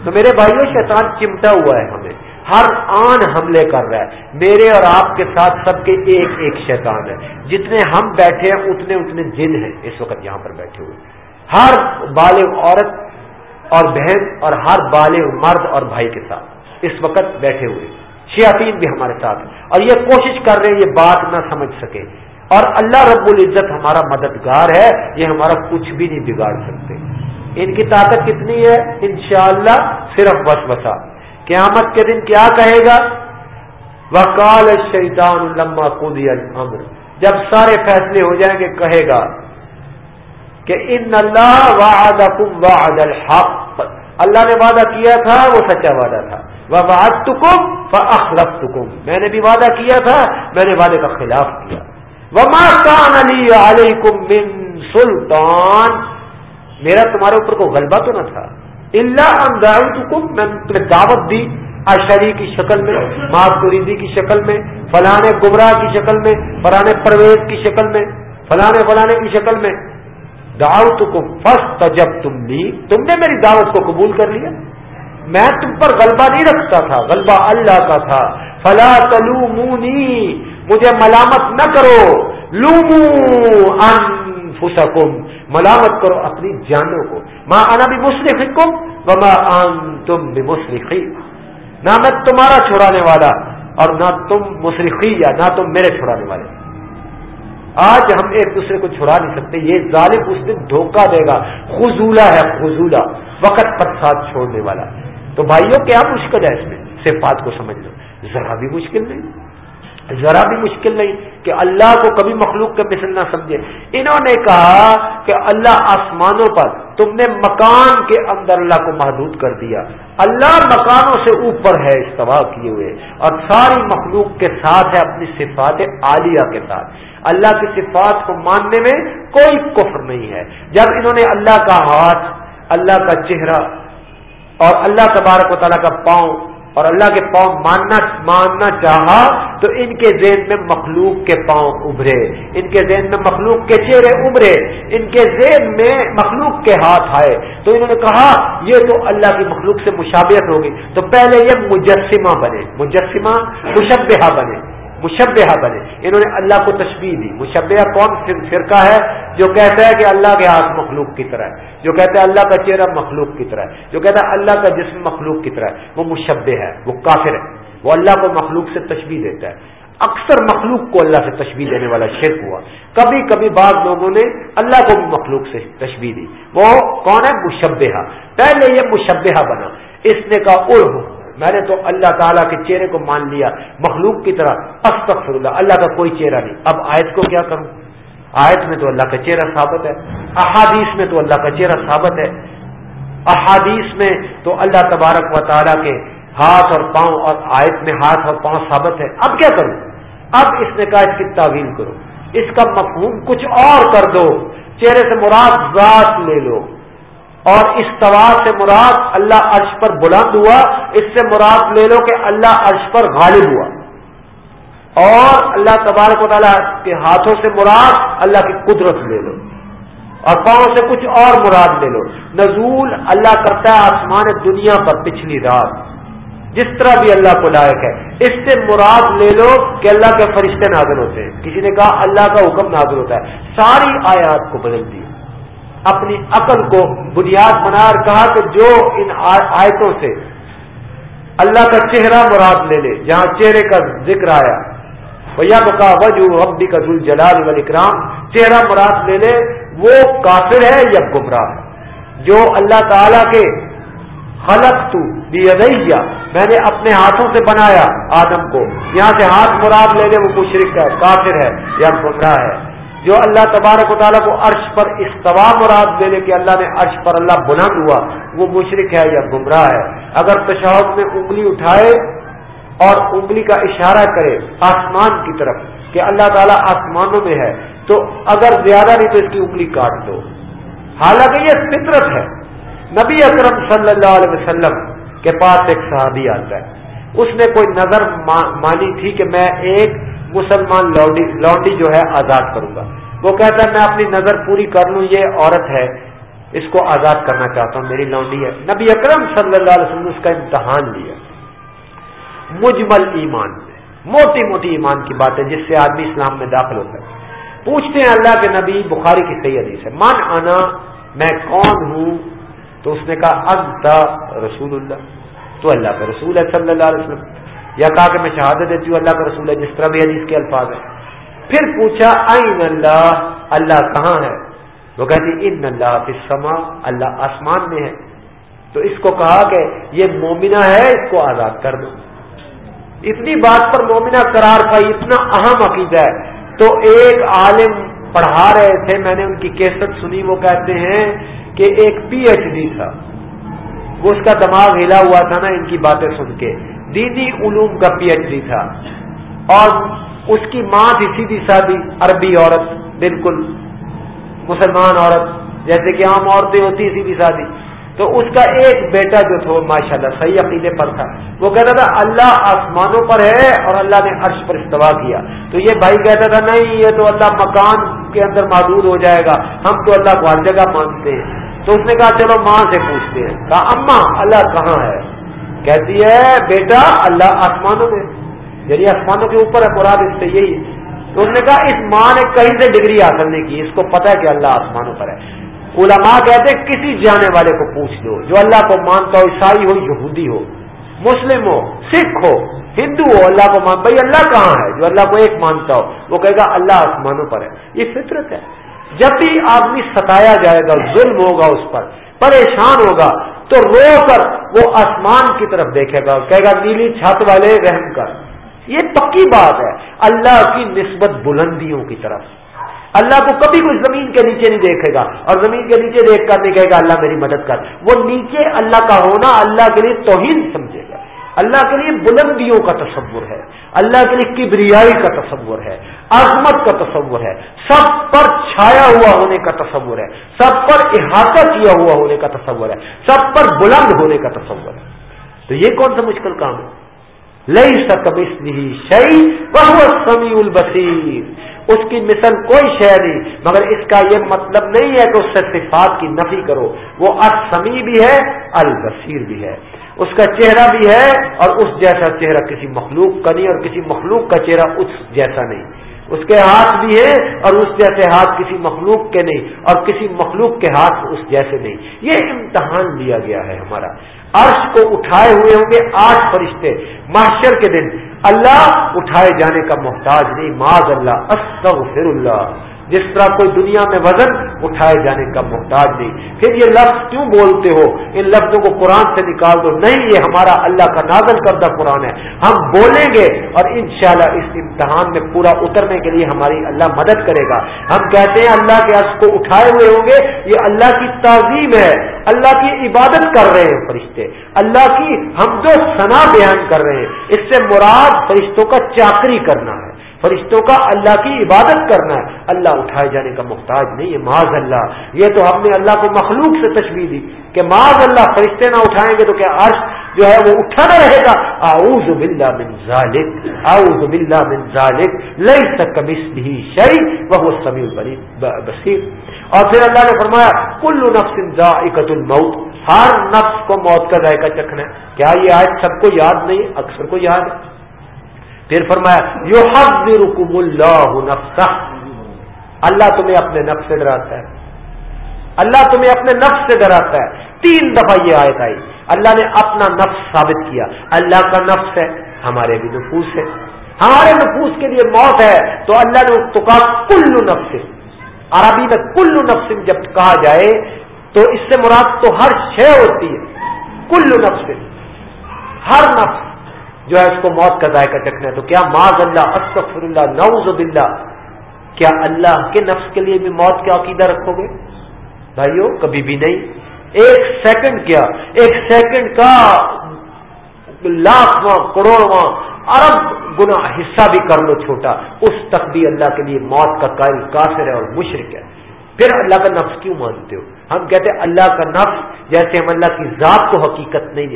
تو میرے بھائیوں شیطان چمٹا ہوا ہے ہمیں۔ ہر آن حملے کر رہا ہے۔ میرے اور آپ کے ساتھ سب کے ایک ایک شیطان ہے۔ جتنے ہم بیٹھے ہیں، اتنے اتنے جن ہیں اس وقت یہاں پر بیٹھے ہوئے۔ ہر بالغ عورت اور بہن اور ہر بالغ مرد اور بھائی کے ساتھ اس وقت بیٹھے ہوئے۔ شیاطین بھی ہمارے ساتھ اور یہ کوشش کر رہے ہیں، یہ بات نہ سمجھ سکے۔ اور اللہ رب العزت ہمارا مددگار ہے، یہ ہمارا کچھ بھی نہیں بگاڑ سکتے۔ ان کی طاقت کتنی ہے؟ انشاءاللہ صرف بس بسا قیامت کے دن کیا کہے گا؟ وکال شیطان لما قدی الامر۔ جب سارے فیصلے ہو جائیں گے، کہے گا کہ ان اللہ وعدکم وعد الحق۔ اللہ نے وعدہ کیا تھا، وہ سچا وعدہ تھا۔ وہ واد تکم فخلف میں نے بھی وعدہ کیا تھا، میں نے وعدے کا خلاف کیا۔ وما کان علی علیکم من سلطان۔ میرا تمہارے اوپر کوئی غلبہ تو نہ تھا۔ اللہ میں تمہیں دعوت دی اشری کی شکل میں ماتوریدی کی شکل میں فلاں گمراہ کی شکل میں فلاں پرویز کی شکل میں فلاں فلانے کی شکل میں۔ دعوت کو فسٹ جب تم لی تم نے میری دعوت کو قبول کر لیا۔ میں تم پر غلبہ نہیں رکھتا تھا، غلبہ اللہ کا تھا۔ فلا تلو مجھے ملامت نہ کرو۔ لومو ان ملامت کرو اپنی جانوں کو۔ ماں آنا بھی مسلم کم وما آن تم بھی مسلخی نہ میں تمہارا چھڑانے والا اور نہ تم مسرخی یا نہ تم میرے چھڑانے والے۔ آج ہم ایک دوسرے کو چھڑا نہیں سکتے، یہ ظالم اس دن دھوکہ دے گا۔ خزولہ ہے خزولہ وقت پر ساتھ چھوڑنے والا۔ تو بھائیوں کیا مشکل ہے اس میں؟ صفات کو سمجھ لو۔ ذرا بھی مشکل نہیں۔ ذرا بھی مشکل نہیں کہ اللہ کو کبھی مخلوق کے مثل نہ سمجھے۔ انہوں نے کہا کہ اللہ آسمانوں پر تم نے مکان کے اندر اللہ کو محدود کر دیا۔ اللہ مکانوں سے اوپر ہے استفاع کیے ہوئے اور ساری مخلوق کے ساتھ ہے اپنی صفات عالیہ کے ساتھ۔ اللہ کی صفات کو ماننے میں کوئی کفر نہیں ہے۔ جب انہوں نے اللہ کا ہاتھ، اللہ کا چہرہ اور اللہ تبارک و تعالیٰ کا پاؤں اور اللہ کے پاؤں ماننا ماننا چاہا تو ان کے ذہن میں مخلوق کے پاؤں ابھرے، ان کے ذہن میں مخلوق کے چہرے ابھرے، ان کے ذہن میں مخلوق کے ہاتھ آئے۔ تو انہوں نے کہا، یہ تو اللہ کی مخلوق سے مشابہت ہوگی۔ تو پہلے یہ مجسمہ بنے، مجسمہ مشبہ بنے۔ مشبہ بنے۔ انہوں نے اللہ کو تشبیح دی۔ مشبہ کون فرقہ ہے؟ جو کہتا ہے کہ اللہ کے ہاتھ مخلوق کی طرح ہے۔ جو کہتا ہے اللہ کا چہرہ مخلوق کی طرح ہے۔ جو کہتا ہے اللہ کا جسم مخلوق کی طرح ہے۔ وہ مشبہ ہے، وہ کافر ہے۔ وہ اللہ کو مخلوق سے تشبیح دیتا ہے۔ اکثر مخلوق کو اللہ سے تشبیح دینے والا شرک ہوا۔ کبھی کبھی بعض لوگوں نے اللہ کو بھی مخلوق سے تشبیح دی۔ وہ کون ہے؟ مشبہ پہلے یہ مشبہ بنا۔ اس نے کہا ار میں نے تو اللہ تعالیٰ کے چہرے کو مان لیا، مخلوق کی طرح استغفر اللہ اللہ کا کوئی چہرہ نہیں۔ اب آیت کو کیا کروں؟ آیت میں تو اللہ کا چہرہ ثابت ہے، احادیث میں تو اللہ کا چہرہ ثابت ہے۔ احادیث میں تو اللہ تبارک و تعالیٰ کے ہاتھ اور پاؤں اور آیت میں ہاتھ اور پاؤں ثابت ہے۔ اب کیا کروں؟ اب اس نے کہا، اس کی تعویل کرو۔ اس کا مفہوم کچھ اور کر دو۔ چہرے سے مراد ذات لے لو۔ اور اس سے مراد اللہ عرش پر بلند ہوا، اس سے مراد لے لو کہ اللہ عرش پر غالب ہوا۔ اور اللہ تبارک و تعالیٰ کے ہاتھوں سے مراد اللہ کی قدرت لے لو۔ اور پاؤں سے کچھ اور مراد لے لو۔ نزول اللہ کرتا ہے آسمان دنیا پر پچھلی رات۔ جس طرح بھی اللہ کو لائق ہے۔ اس سے مراد لے لو کہ اللہ کے فرشتے نازل ہوتے ہیں۔ کسی نے کہا اللہ کا حکم نازل ہوتا ہے۔ ساری آیات کو بدل دی اپنی عقل کو بنیاد بنا کر کہا کہ جو ان آیتوں سے اللہ کا چہرہ مراد لے لے، جہاں چہرے کا ذکر آیا بھیا کا وجو حمدی کا ذل جلال اکرام چہرہ مراد لے لے، وہ کافر ہے یا گمراہ ہے؟ جو اللہ تعالی کے خلق تو بیدیا میں نے اپنے ہاتھوں سے بنایا آدم کو، یہاں سے ہاتھ مراد لے لے، وہ مشرق ہے، کافر ہے یا گمراہ ہے۔ جو اللہ تبارک و تعالیٰ کو عرش پر استوا مراد لے لے کہ اللہ نے عرش پر اللہ بلند ہوا، وہ مشرق ہے یا گمراہ ہے۔ اگر تشہد میں انگلی اٹھائے اور انگلی کا اشارہ کرے آسمان کی طرف کہ اللہ تعالیٰ آسمانوں میں ہے، تو اگر زیادہ نہیں تو اس کی انگلی کاٹ دو۔ حالانکہ یہ فطرت ہے۔ نبی اکرم صلی اللہ علیہ وسلم کے پاس ایک صحابی آتا ہے۔ اس نے کوئی نظر مانی تھی کہ میں ایک مسلمان لونڈی جو ہے آزاد کروں گا۔ وہ کہتا ہے، میں اپنی نظر پوری کر لوں، یہ عورت ہے، اس کو آزاد کرنا چاہتا ہوں، میری لونڈی ہے۔ نبی اکرم صلی اللہ علیہ وسلم نے اس کا امتحان لیا۔ مجمل ایمان موٹی موٹی ایمان کی بات ہے جس سے آدمی اسلام میں داخل ہوتا ہے۔ پوچھتے ہیں اللہ کے نبی، بخاری کی صحیح حدیث ہے، من آنا میں کون ہوں؟ تو اس نے کہا، انت رسول اللہ۔ تو اللہ کا رسول ہے صلی اللہ علیہ وسلم۔ یا کہا کہ میں شہادت دیتی ہوں، اللہ کا رسول ہے، جس طرح بھی حدیث کے الفاظ ہیں۔ پھر پوچھا، این اللہ؟ اللہ کہاں ہے؟ وہ کہتی، ان اللہ سما اللہ آسمان میں ہے۔ تو اس کو کہا کہ یہ مومنہ ہے، اس کو آزاد کر دو۔ اتنی بات پر مومنہ قرار کا اتنا اہم عقیدہ ہے۔ تو ایک عالم پڑھا رہے تھے، میں نے ان کی کیسٹ سنی، وہ کہتے ہیں کہ ایک پی ایچ ڈی تھا۔ وہ اس کا دماغ ہلا ہوا تھا نا ان کی باتیں سن کے۔ دینی علوم کا پی ایچ ڈی تھا۔ اور اس کی ماں تھی سیدھی سادی عربی عورت، بالکل مسلمان عورت، جیسے کہ عام عورتیں ہوتی سیدھی سادی۔ تو اس کا ایک بیٹا جو تھا ماشاء اللہ صحیح عقیدے پر تھا۔ وہ کہتا تھا، اللہ آسمانوں پر ہے اور اللہ نے عرش پر استوا کیا۔ تو یہ بھائی کہتا تھا، نہیں، یہ تو اللہ مکان کے اندر محدود ہو جائے گا۔ ہم تو اللہ کو ہر جگہ مانتے ہیں۔ تو اس نے کہا، چلو ماں سے پوچھتے ہیں۔ کہا اما اللہ کہاں ہے؟ کہتی ہے، بیٹا، اللہ آسمانوں میں یعنی آسمانوں کے اوپر ہے مراد اس سے یہی تو اس نے کہا، اس ماں نے کہیں سے ڈگری حاصل نہیں کی، اس کو پتا ہے کہ اللہ آسمانوں پر ہے۔ علماء کہتے کسی جانے والے کو پوچھ دو جو اللہ کو مانتا ہو، عیسائی ہو، یہودی ہو، مسلم ہو، سکھ ہو، ہندو ہو، اللہ کو مان بھائی اللہ کہاں ہے؟ جو اللہ کو ایک مانتا ہو، وہ کہے گا، اللہ آسمانوں پر ہے۔ یہ فطرت ہے۔ جب بھی آدمی ستایا جائے گا، ظلم ہوگا اس پر، پریشان ہوگا تو رو کر وہ آسمان کی طرف دیکھے گا کہے گا نیلی چھت والے رحم کر. یہ پکی بات ہے۔ اللہ کی نسبت بلندیوں کی طرف۔ اللہ کو کبھی کوئی زمین کے نیچے نہیں دیکھے گا اور زمین کے نیچے دیکھ کر نہیں کہے گا، اللہ میری مدد کر. وہ نیچے اللہ کا ہونا اللہ کے لیے توہین سمجھے۔ اللہ کے لیے بلندیوں کا تصور ہے، اللہ کے لیے کبریائی کا تصور ہے، عظمت کا تصور ہے، سب پر چھایا ہوا ہونے کا تصور ہے، سب پر احاطہ کیا ہوا ہونے کا تصور ہے، سب پر بلند ہونے کا تصور ہے۔ تو یہ کون سا مشکل کام ہے؟ لئی سکم شعی بہت سمی البصیر۔ اس کی مثل کوئی شے نہیں، مگر اس کا یہ مطلب نہیں ہے کہ اس سے صفات کی نفی کرو۔ وہ اسمی بھی ہے، البصیر بھی ہے۔ اس کا چہرہ بھی ہے اور اس جیسا چہرہ کسی مخلوق کا نہیں اور کسی مخلوق کا چہرہ اس جیسا نہیں۔ اس کے ہاتھ بھی ہے اور اس جیسے ہاتھ کسی مخلوق کے نہیں اور کسی مخلوق کے ہاتھ اس جیسے نہیں۔ یہ امتحان لیا گیا ہے ہمارا۔ عرش کو اٹھائے ہوئے ہوں گے آٹھ فرشتے۔ محشر کے دن اللہ اٹھائے جانے کا محتاج نہیں۔ معذ اللہ، استغفر اللہ۔ جس طرح کوئی دنیا میں وزن اٹھائے جانے کا محتاج نہیں۔ پھر یہ لفظ کیوں بولتے ہو؟ ان لفظوں کو قرآن سے نکال دو۔ نہیں، یہ ہمارا اللہ کا نازل کردہ قرآن ہے۔ ہم بولیں گے اور انشاءاللہ اس امتحان میں پورا اترنے کے لیے ہماری اللہ مدد کرے گا۔ ہم کہتے ہیں اللہ کے عرض کو اٹھائے ہوئے ہوں گے۔ یہ اللہ کی تعظیم ہے۔ اللہ کی عبادت کر رہے ہیں فرشتے۔ اللہ کی ہم جو ثنا بیان کر رہے ہیں۔ اس سے مراد فرشتوں کا چاکری کرنا۔ ہے فرشتوں کا اللہ کی عبادت کرنا ہے۔ اللہ اٹھائے جانے کا محتاج نہیں ہے، معاذ اللہ۔ یہ تو ہم نے اللہ کو مخلوق سے تشویح دی کہ معاذ اللہ فرشتے نہ اٹھائیں گے تو کیا عرش جو ہے وہ اٹھانا رہے گا؟ اعوذ باللہ من ذالک، اعوذ باللہ من ذالک، لیس کمثلہ شیء وهو السمیع البصیر اور پھر اللہ نے فرمایا کلو نفس ذائقت الموت۔ ہر نفس کو موت کا ذائقہ چکھنا ہے۔ کیا یہ آج سب کو یاد نہیں اکثر کو یاد ہے۔ پھر فرمایا یو حد رکم اللہ نفس اللہ تمہیں اپنے نفس سے ڈراتا ہے۔ اللہ تمہیں اپنے نفس سے ڈراتا ہے۔ تین دفعہ یہ آیت آئی۔ اللہ نے اپنا نفس ثابت کیا۔ اللہ کا نفس ہے، ہمارے بھی نفوس ہے۔ ہمارے نفوس کے لیے موت ہے۔ تو اللہ نے تو کہا کلو نفس عربی میں کلو نفس جب کہا جائے، تو اس سے مراد تو ہر شے ہوتی ہے۔ کلو نفس ہر نفس۔ جو ہے اس کو موت کا ذائقہ چکنا ہے تو کیا معذ اللہ استغفر اللہ نعوذ باللہ، کیا اللہ کے نفس کے لیے بھی موت کا عقیدہ رکھو گے؟ بھائیو، کبھی بھی نہیں۔ ایک سیکنڈ کیا، ایک سیکنڈ کا لاکھواں، کروڑواں، ارب گنا حصہ بھی کر لو چھوٹا۔ اس تک بھی اللہ کے لیے موت کا قائل کافر ہے اور مشرق ہے۔ پھر اللہ کا نفس کیوں مانتے ہو؟ ہم کہتے ہیں اللہ کا نفس، جیسے ہم اللہ کی ذات کو حقیقت نہیں،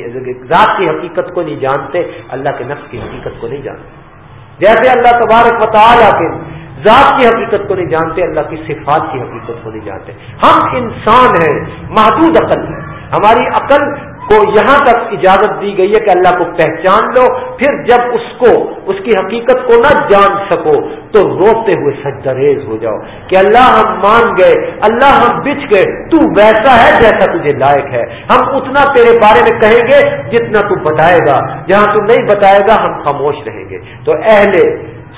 ذات کی حقیقت کو نہیں جانتے، اللہ کے نفس کی حقیقت کو نہیں جانتے۔ جیسے اللہ تبارک و تعالیٰ کے ذات کی حقیقت کو نہیں جانتے، اللہ کی صفات کی حقیقت کو نہیں جانتے۔ ہم انسان ہیں، محدود عقل۔ ہے ہماری عقل کو یہاں تک اجازت دی گئی ہے کہ اللہ کو پہچان لو، پھر جب اس کو، اس کی حقیقت کو نہ جان سکو، تو روتے ہوئے سجدہ ریز ہو جاؤ کہ اللہ ہم مان گئے، اللہ ہم بچ گئے، تو ویسا ہے جیسا تجھے لائق ہے۔ ہم اتنا تیرے بارے میں کہیں گے جتنا تو بتائے گا، جہاں تو نہیں بتائے گا ہم خاموش رہیں گے۔ تو اہل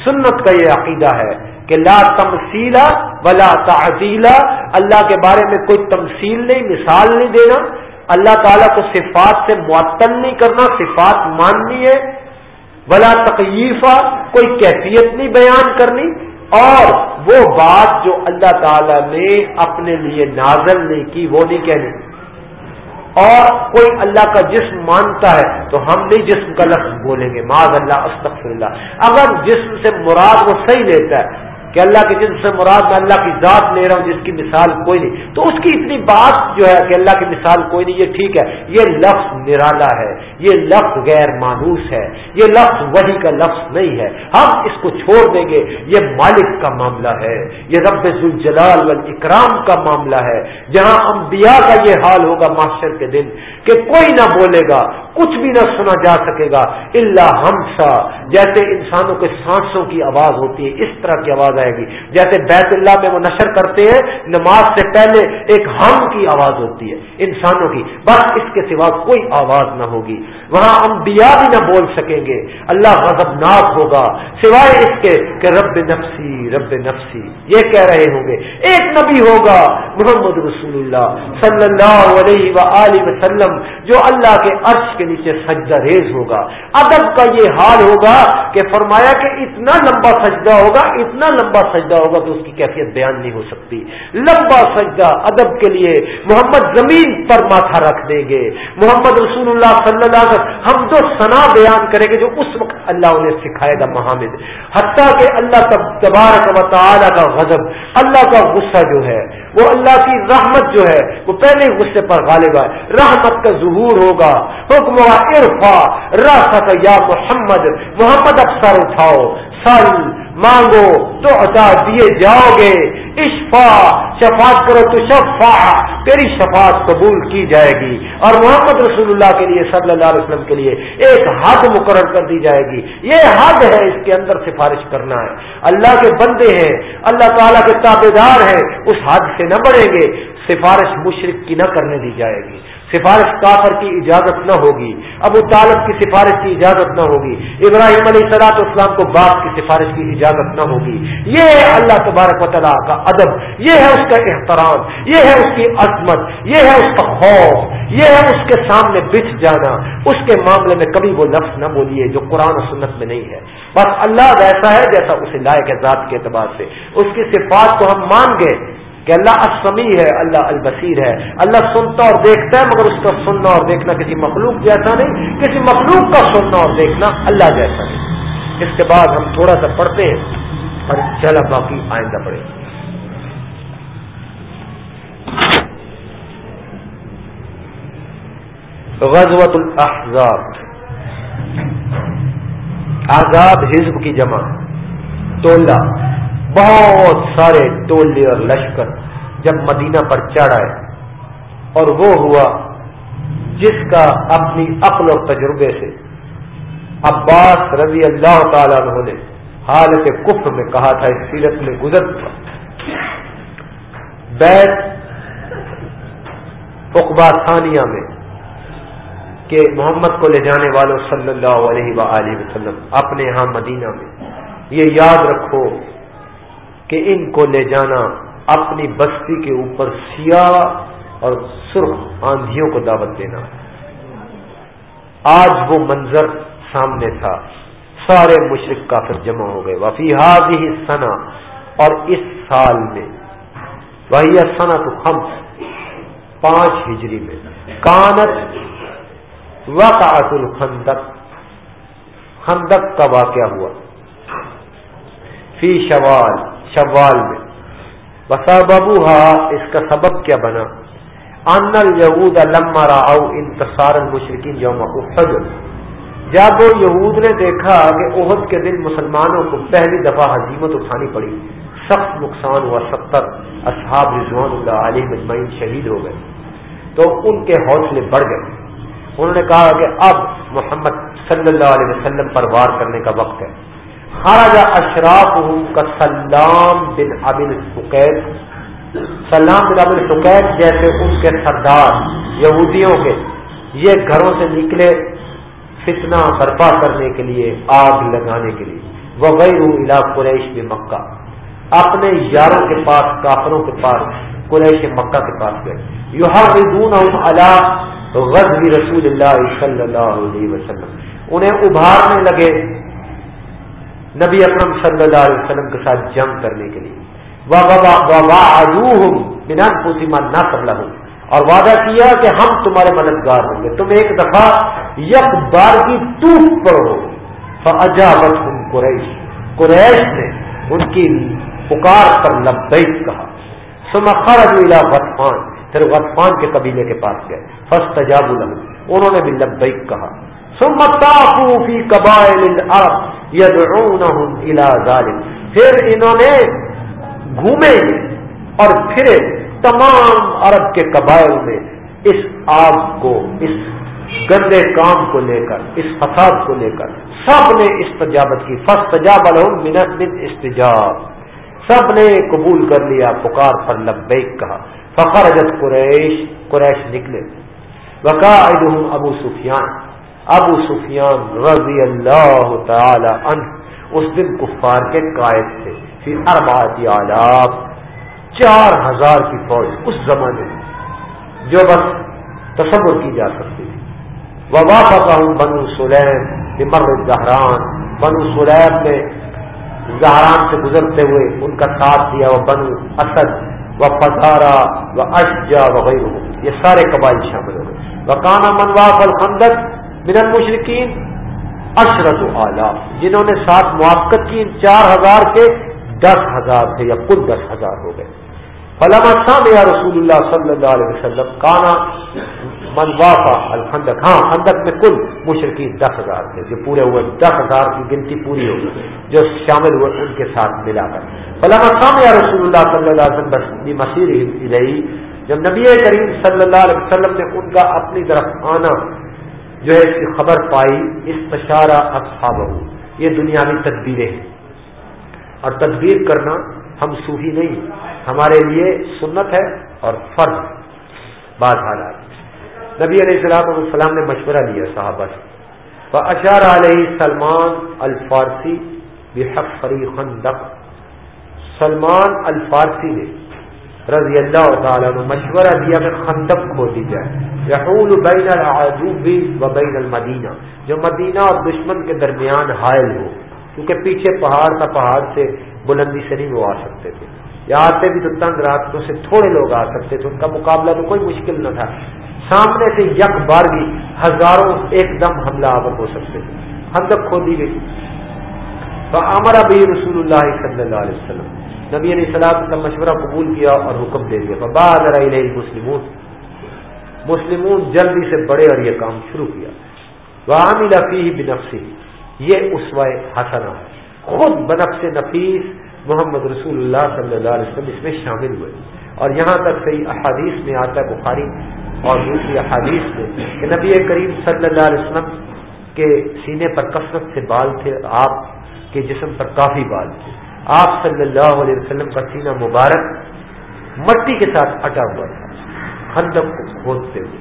سنت کا یہ عقیدہ ہے کہ لا تمسیلا ولا تعدیلا اللہ کے بارے میں کوئی تمثیل نہیں، مثال نہیں دینا۔ اللہ تعالیٰ کو صفات سے معطل نہیں کرنا، صفات ماننی ہے۔ ولا تقیفہ، کوئی کیفیت نہیں بیان کرنی۔ اور وہ بات جو اللہ تعالیٰ نے اپنے لیے نازل نہیں کی، وہ نہیں کہنی۔ اور کوئی اللہ کا جسم مانتا ہے تو ہم نہیں جسم کا لفظ بولیں گے۔ معاذ اللہ، استغفر اللہ۔ اگر جسم سے مراد وہ صحیح لیتا ہے کہ اللہ کے جن سے مراد میں اللہ کی ذات لے رہا ہوں، جس کی مثال کوئی نہیں۔ تو اس کی اتنی بات جو ہے کہ اللہ کی مثال کوئی نہیں، یہ ٹھیک ہے۔ یہ لفظ نرالا ہے۔ یہ لفظ غیر مانوس ہے۔ یہ لفظ وہی کا لفظ نہیں ہے۔ ہم اس کو چھوڑ دیں گے۔ یہ مالک کا معاملہ ہے۔ یہ رب الجلال والاکرام کا معاملہ ہے۔ جہاں انبیاء کا یہ حال ہوگا معاشر کے دن کہ کوئی نہ بولے گا، کچھ بھی نہ سنا جا سکے گا اللہ ہمسا جیسے انسانوں کے سانسوں کی آواز ہوتی ہے، اس طرح کی آواز آئے گی۔ جیسے بیت اللہ میں وہ نشر کرتے ہیں، نماز سے پہلے ایک ہم کی آواز ہوتی ہے انسانوں کی۔ بس اس کے سوا کوئی آواز نہ ہوگی۔ وہاں انبیاء بھی نہ بول سکیں گے۔ اللہ غضب ناک ہوگا۔ سوائے اس کے کہ رب نفسی رب نفسی۔ یہ کہہ رہے ہوں گے، ایک نبی ہوگا، محمد رسول اللہ صلی اللہ علیہ و وسلم۔ جو اللہ کے عرش کے نیچے سجدہ ریز ہوگا۔ ادب کا یہ حال ہوگا کہ فرمایا کہ اتنا لمبا سجدہ ہوگا، اتنا لمبا سجدہ ہوگا تو اس کی کیفیت بیان نہیں ہو سکتی۔ لمبا سجدہ ادب کے لیے محمد زمین پر ماتھا رکھ دیں گے۔ محمد رسول اللہ صلی اللہ علیہ وسلم ہم تو سنا بیان کریں گے جو اس وقت اللہ انہیں سکھائے گا محمد حتیٰ کہ اللہ تبارک و تعالی کا غضب، اللہ کا غصہ جو ہے وہ اللہ کی رحمت جو ہے، وہ پہلے غصے پر غالب ہے۔ رحمت کا ظہور ہوگا۔ حکم عرفا راست یا محمد محمد افسر اٹھاؤ۔ سل مانگو تو عطا دیے جاؤ گے۔ اشفا، شفاعت کرو تو شفا، تیری شفاعت قبول کی جائے گی۔ اور محمد رسول اللہ کے لیے، صلی اللہ علیہ وسلم کے لیے ایک حد مقرر کر دی جائے گی۔ یہ حد ہے اس کے اندر سفارش کرنا۔ ہے اللہ کے بندے ہیں، اللہ تعالیٰ کے تابے دار ہیں، اس حد سے نہ بڑھیں گے۔ سفارش مشرق کی نہ کرنے دی جائے گی۔ سفارش کافر کی اجازت نہ ہوگی، ابو طالب کی سفارش کی اجازت نہ ہوگی، ابراہیم علیہ صلاح اسلام کو باپ کی سفارش کی اجازت نہ ہوگی۔ یہ ہے اللہ تبارک و تعالیٰ کا ادب، یہ ہے اس کا احترام، یہ ہے اس کی عظمت، یہ ہے اس کا خوف، یہ ہے اس کے سامنے بچ جانا۔ اس کے معاملے میں کبھی وہ لفظ نہ بولیے جو قرآن و سنت میں نہیں ہے۔ بس اللہ ویسا ہے جیسا اسے لائق ہے ذات کے اعتبار سے۔ اس کی صفات کو ہم مان گئے کہ اللہ اسمی ہے، اللہ البصیر ہے۔ اللہ سنتا اور دیکھتا ہے، مگر اس کا سننا اور دیکھنا کسی مخلوق جیسا نہیں، کسی مخلوق کا سننا اور دیکھنا اللہ جیسا نہیں۔ اس کے بعد ہم تھوڑا سا پڑھتے ہیں، اور چلا باقی آئندہ پڑھے غزوت الاحزاب۔ آزاد حزب کی جمع۔ ٹولہ بہت سارے ٹولے اور لشکر جب مدینہ پر چڑھ آئے اور وہ ہوا جس کا اپنی عقل و تجربے سے عباس رضی اللہ تعالیٰ عنہ نے حالت کفر میں کہا تھا، اس سیرت میں گزر چکا۔ بیت اقبا ثانیہ میں کہ محمد کو لے جانے والوں صلی اللہ علیہ و وسلم اپنے یہاں مدینہ میں یہ یاد رکھو کہ ان کو لے جانا اپنی بستی کے اوپر سیاہ اور سرخ آندھیوں کو دعوت دینا۔ آج وہ منظر سامنے تھا۔ سارے مشرق کافر جمع ہو گئے۔ وفی حاضی سنا اور اس سال میں وہی سنا تو ہم پانچ ہجری میں۔ کانت وقعت الخندق۔ خندق کا واقعہ ہوا۔ فی شوال۔ شوال میں۔ بسا ببو اس کا سبب کیا بنا؟ ان الہود لما راؤ انتصار المشرقین یوم احد۔ جب وہ یہود نے دیکھا کہ عہد کے دن مسلمانوں کو پہلی دفعہ حزیمت اٹھانی پڑی، سخت نقصان ہوا، ستر اصحاب رضوان اللہ علیہ مجمعین شہید ہو گئے۔ تو ان کے حوصلے بڑھ گئے۔ انہوں نے کہا کہ اب محمد صلی اللہ علیہ وسلم پر وار کرنے کا وقت ہے۔ خراجہ اشراف کا سلام بن ابل سکیت سلام بن ابل سکیت جیسے ان کے سردار یہودیوں کے یہ گھروں سے نکلے فتنہ برپا کرنے کے لیے، آگ لگانے کے لیے۔ وہ گئی ہوں قریش میں مکہ۔ اپنے یاروں کے پاس، کافروں کے پاس، قریش مکہ کے پاس گئے۔ یو ہر اللہ رسول اللہ صلی اللہ علیہ وسلم۔ انہیں ابھارنے لگے۔ نبی اکرم صلی اللہ علیہ وسلم کے ساتھ جنگ کرنے کے لیے۔ بنا پوسیما نہ کر لوں اور وعدہ کیا کہ ہم تمہارے مددگار ہوں گے۔ تم ایک دفعہ یک بار کی ٹوٹ پڑو فجابت ہوں قریش۔ قریش نے ان کی پکار پر لبیک کہا۔ سمخر غطفان۔ پھر غطفان کے قبیلے کے پاس گئے۔ فس تجاب انہوں نے بھی لبیک کہا۔ فی قبائل یدعونہم ذالک پھر انہوں نے گھومے اور پھرے تمام عرب کے قبائل میں اس آگ کو، اس گندے کام کو لے کر، اس فساد کو لے کر، سب نے استجابت کی۔ فس تجاب الحم من استجاب سب نے قبول کر لیا، پکار پر لبیک کہا۔ فخر قریش قریش نکلے۔ وقا ابو سفیان۔ ابو سفیان رضی اللہ تعالی عنہ اس دن کفار کے قائد تھے پھر ارباتی آلاف، چار ہزار کی فوج اس زمانے میں، جو بس تصور کی جا سکتی تھی۔ وبا کا ہوں بنو سلیم مر زہران بنو سلیم نے زہران سے گزرتے ہوئے ان کا ساتھ دیا، وہ بنو اسد و پتارا و اشجا وغیرہ یہ سارے قبائل شامل ہو گئے۔ وکانا منواف الخندق من المشرقین اشرت اعلیٰ جنہوں نے ساتھ موافقت کی، چار ہزار کے دس ہزار تھے یا کل دس ہزار ہو گئے۔ فلاں یا رسول اللہ صلی اللہ علیہ وسلم، کانا منوافا الخندق ہاں خندق میں کل مشرقین دس ہزار تھے، جو پورے ہوئے دس ہزار کی گنتی پوری ہو گئی، جو شامل ہوئے ان کے ساتھ ملا کر۔ فلاں خام یا رسول اللہ صلی اللہ علیہ وسلم مسیر رہی۔ جب نبی کریم صلی اللہ علیہ وسلم نے ان کا اپنی طرف آنا جو ہے اس کی خبر پائی، اس تشارہ اصحاب یہ دنیاوی تدبیریں ہیں۔ اور تدبیر کرنا ہم صوفی نہیں، ہمارے لیے سنت ہے اور فرض۔ بعض حالات نبی علیہ السلام علیہ السلام نے مشورہ لیا صحابہ سے۔ اشار علیہ سلمان الفارسی بحق فری خندق سلمان الفارسی نے رضی اللہ تعالیٰ نے مشورہ دیا کہ خندق کھو دی جائے۔ یحول بین العجوبی و بین المدینہ، جو مدینہ اور دشمن کے درمیان حائل ہو، کیونکہ پیچھے پہاڑ کا پہاڑ سے بلندی سے نہیں وہ آ سکتے تھے۔ یا آتے بھی تو تنگ راستوں سے تھوڑے لوگ آ سکتے تھے، ان کا مقابلہ تو کوئی مشکل نہ تھا۔ سامنے سے یک بار بھی ہزاروں ایک دم حملہ آور ہو سکتے تھے۔ ہم تک کھو دی گئی۔ تو ہمارا بھی رسول اللہ صلی اللہ علیہ وسلم۔ نبی علیہ السلام کا مشورہ قبول کیا اور حکم دے دیا۔ بادر مسلمون مسلمون جلدی سے بڑے اور یہ کام شروع کیا۔ وہ عامل بنفسی یہ اسوائے حسنا ہے خود بنفس نفیس محمد رسول اللہ صلی اللہ علیہ وسلم اس میں شامل ہوئے۔ اور یہاں تک صحیح احادیث میں آتا ہے بخاری اور دوسری احادیث میں کہ نبی کریم صلی اللہ علیہ وسلم کے سینے پر کثرت سے بال تھے، آپ کے جسم پر کافی بال تھے۔ آپ صلی اللہ علیہ وسلم کا سینہ مبارک مٹی کے ساتھ اٹا ہوا تھا، خندق کو کھودتے ہوئے۔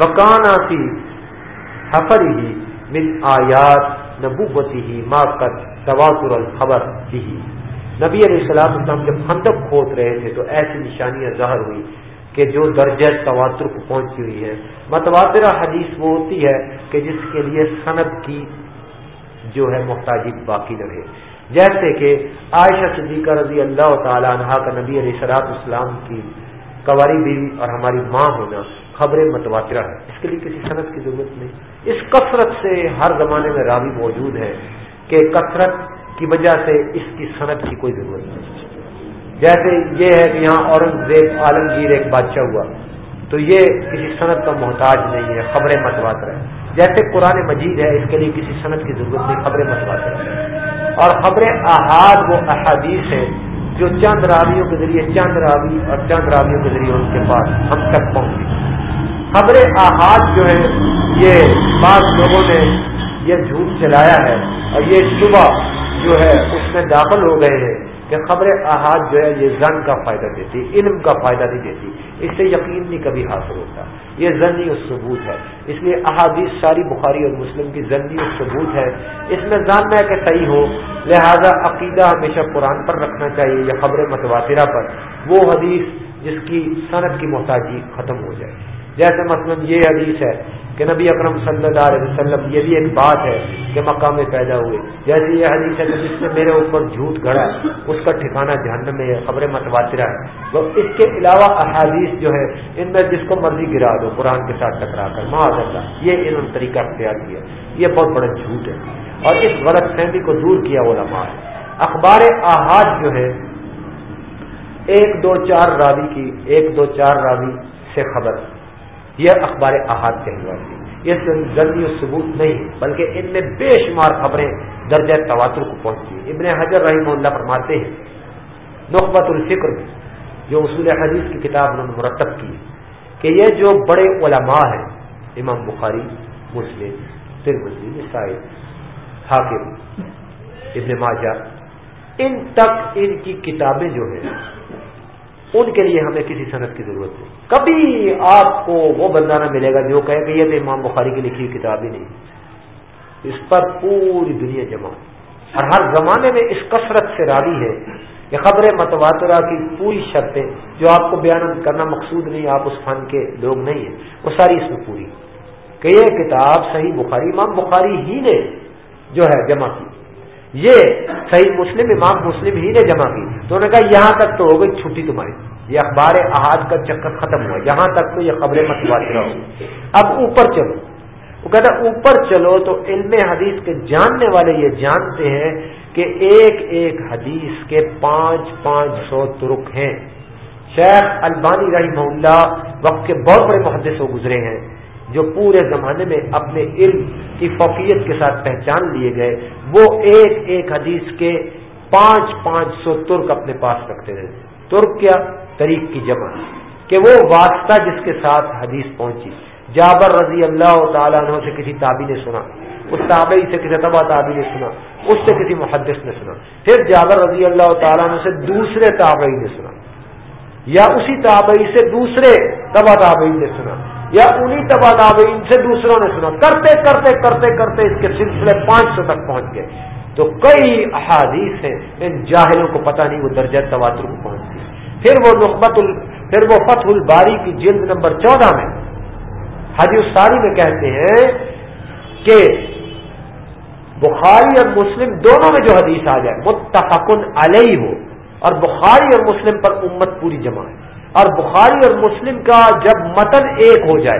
وکان آتی حفر ہی من آیات نبوتی ہی ماں کر تواتر الخبر ہی نبی علیہ السلام اسلام جب خندق کھود رہے تھے تو ایسی نشانیاں ظاہر ہوئی کہ جو درجہ تواتر کو پہنچی ہوئی ہے۔ متواترہ حدیث وہ ہوتی ہے کہ جس کے لیے صنعت کی جو ہے محتاجی باقی نہ رہے۔ جیسے کہ عائشہ صدیقہ رضی اللہ تعالی عنہ کا نبی علیہ سلاط اسلام کی قواری بیوی اور ہماری ماں ہونا خبریں متواترہ ہے اس کے لیے کسی صنعت کی ضرورت نہیں۔ اس کثرت سے ہر زمانے میں راوی موجود ہے کہ کثرت کی وجہ سے اس کی صنعت کی کوئی ضرورت نہیں۔ جیسے یہ ہے کہ یہاں اورنگزیب عالمگیر ایک بادشاہ ہوا، تو یہ کسی صنعت کا محتاج نہیں ہے، خبریں متواتر ہے جیسے قرآن مجید ہے، اس کے لیے کسی صنعت کی ضرورت نہیں، خبریں متواتر ہے اور خبریں احاد وہ احادیث ہے جو چند راویوں کے ذریعے، چند راوی اور چند راویوں کے ذریعے ان کے پاس ہم تک پہنچی خبریں احاد جو ہے، یہ بعض لوگوں نے یہ جھوٹ چلایا ہے اور یہ صبح جو ہے اس میں داخل ہو گئے ہیں۔ کہ خبر احاد جو ہے یہ زن کا فائدہ دیتی، علم کا فائدہ نہیں دیتی، اس سے یقین نہیں کبھی حاصل ہوتا۔ یہ ضنی اور ثبوت ہے۔ اس لیے احادیث ساری بخاری اور مسلم کی ضنی اور ثبوت ہے۔ اس میں جاننا ہے کہ صحیح ہو، لہذا عقیدہ ہمیشہ قرآن پر رکھنا چاہیے یا خبر متواترہ پر۔ وہ حدیث جس کی صنعت کی محتاجی ختم ہو جائے۔ جیسے مثلا یہ حدیث ہے کہ نبی اکرم صلی اللہ علیہ وسلم، یہ بھی ایک بات ہے کہ مکہ میں پیدا ہوئے۔ جیسے یہ حدیث ہے کہ جس نے میرے اوپر جھوٹ گھڑا ہے، اس کا ٹھکانا جہنم میں ہے خبریں متواترہ ہے۔ وہ اس کے علاوہ احادیث جو ہے، ان میں جس کو مرضی گرا دو، قرآن کے ساتھ ٹکرا کر۔ معاذ اللہ یہ انہوں نے طریقہ اختیار کیا یہ بہت بڑا جھوٹ ہے۔ اور اس غلط فہمی کو دور کیا علماء ہے اخبار احاد جو ہے، ایک دو چار راوی کی، ایک دو چار راوی سے خبر۔ یہ اخبار احاد کہلواتی یہ جلدی و ثبوت نہیں، بلکہ ان میں بے شمار خبریں درجہ تواتر کو پہنچتی ابن حضر رحیم اللہ فرماتے ہیں نقبت الفکر، جو اصول حدیث کی کتاب انہوں نے مرتب کی کہ یہ جو بڑے علماء ہیں، امام بخاری، مسلم ترمزی مسائل حاکم، ابن ماجہ، ان تک ان کی کتابیں جو ہیں ان کے لیے ہمیں کسی صنعت کی ضرورت نہیں۔ کبھی آپ کو وہ بندہ نہ ملے گا جو کہے کہ یہ تو امام بخاری کی لکھی ہوئی کتاب ہی نہیں۔ اس پر پوری دنیا جمع۔ اور ہر زمانے میں اس کثرت سے راوی ہے کہ خبر متواترہ کی پوری شرطیں جو آپ کو بیان کرنا مقصود نہیں، آپ اس فن کے لوگ نہیں ہیں۔ وہ ساری اس میں پوری۔ کہ یہ کتاب صحیح بخاری، امام بخاری ہی نے جو ہے جمع کی۔ یہ صحیح مسلم، امام مسلم ہی نے جمع کی۔ تو انہوں نے کہا، یہاں تک تو ہو گئی چھٹی تمہاری۔ یہ اخبار احاد کا چکر ختم ہوا۔ یہاں تک تو یہ خبریں متواترہ ہو اب اوپر چلو۔ وہ کہتا اوپر چلو تو علم حدیث کے جاننے والے یہ جانتے ہیں کہ ایک ایک حدیث کے پانچ پانچ سو ترک ہیں۔ شیخ البانی رحمہ اللہ وقت کے بہت بڑے محدث ہو گزرے ہیں۔ جو پورے زمانے میں اپنے علم کی فوقیت کے ساتھ پہچان لیے گئے، وہ ایک ایک حدیث کے پانچ پانچ سو ترک اپنے پاس رکھتے تھے ترک کیا؟ طریق کی جمع۔ کہ وہ واسطہ جس کے ساتھ حدیث پہنچی۔ جابر رضی اللہ تعالیٰ عنہ سے کسی تابی نے سنا۔ اس تابعی سے کسی تبا تابی نے سنا۔ اس سے کسی محدث نے سنا۔ پھر جابر رضی اللہ تعالیٰ عنہ سے دوسرے تابعی نے سنا۔ یا اسی تابعی سے دوسرے تبا تابعی نے سنا۔ یا انہی تبا تابعین سے دوسروں نے سنا۔ کرتے کرتے کرتے کرتے اس کے سلسلے پانچ سو تک پہنچ گئے۔ تو کئی احادیث ہیں، ان جاہلوں کو پتہ نہیں وہ درجہ تواتر کو پہنچتی پھر وہ نقبت ال پھر وہ فتح الباری کی جلد نمبر چودہ میں حجی الساری میں کہتے ہیں کہ بخاری اور مسلم دونوں میں جو حدیث آ جائے، متفقن علیہ ہو اور بخاری اور مسلم پر امت پوری جمع ہے۔ اور بخاری اور مسلم کا جب متن ایک ہو جائے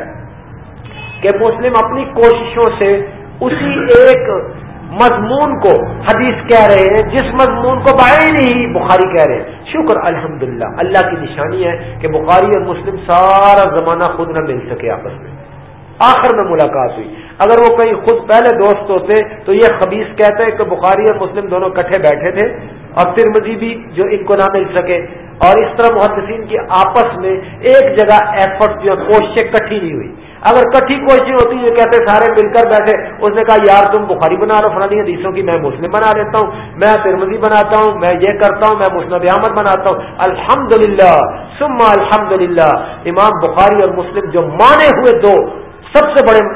کہ مسلم اپنی کوششوں سے اسی ایک مضمون کو حدیث کہہ رہے ہیں، جس مضمون کو بائیں نہیں بخاری کہہ رہے ہیں۔ شکر، الحمدللہ، اللہ کی نشانی ہے کہ بخاری اور مسلم سارا زمانہ خود نہ مل سکے آپس میں۔ آخر میں ملاقات ہوئی۔ اگر وہ کہیں خود پہلے دوست ہوتے تو یہ خبیص کہتے ہیں کہ بخاری اور مسلم دونوں کٹھے بیٹھے تھے اور پھر بھی جو ان کو نہ مل سکے۔ اور اس طرح محدثین کی آپس میں ایک جگہ ایفرٹ جو کوششیں کٹھی نہیں ہوئی۔ اگر کٹھی کوششیں ہوتی ہیں، کہتے سارے مل کر بیٹھے۔ اس نے کہا، یار، تم بخاری بنا رہو فلانی حدیثوں کی میں مسلم بنا لیتا ہوں، میں ترمزی بناتا ہوں، میں یہ کرتا ہوں، میں مسند احمد بناتا ہوں۔ الحمد للہ سما الحمد للہ امام بخاری اور مسلم جو مانے ہوئے دو سب سے بڑے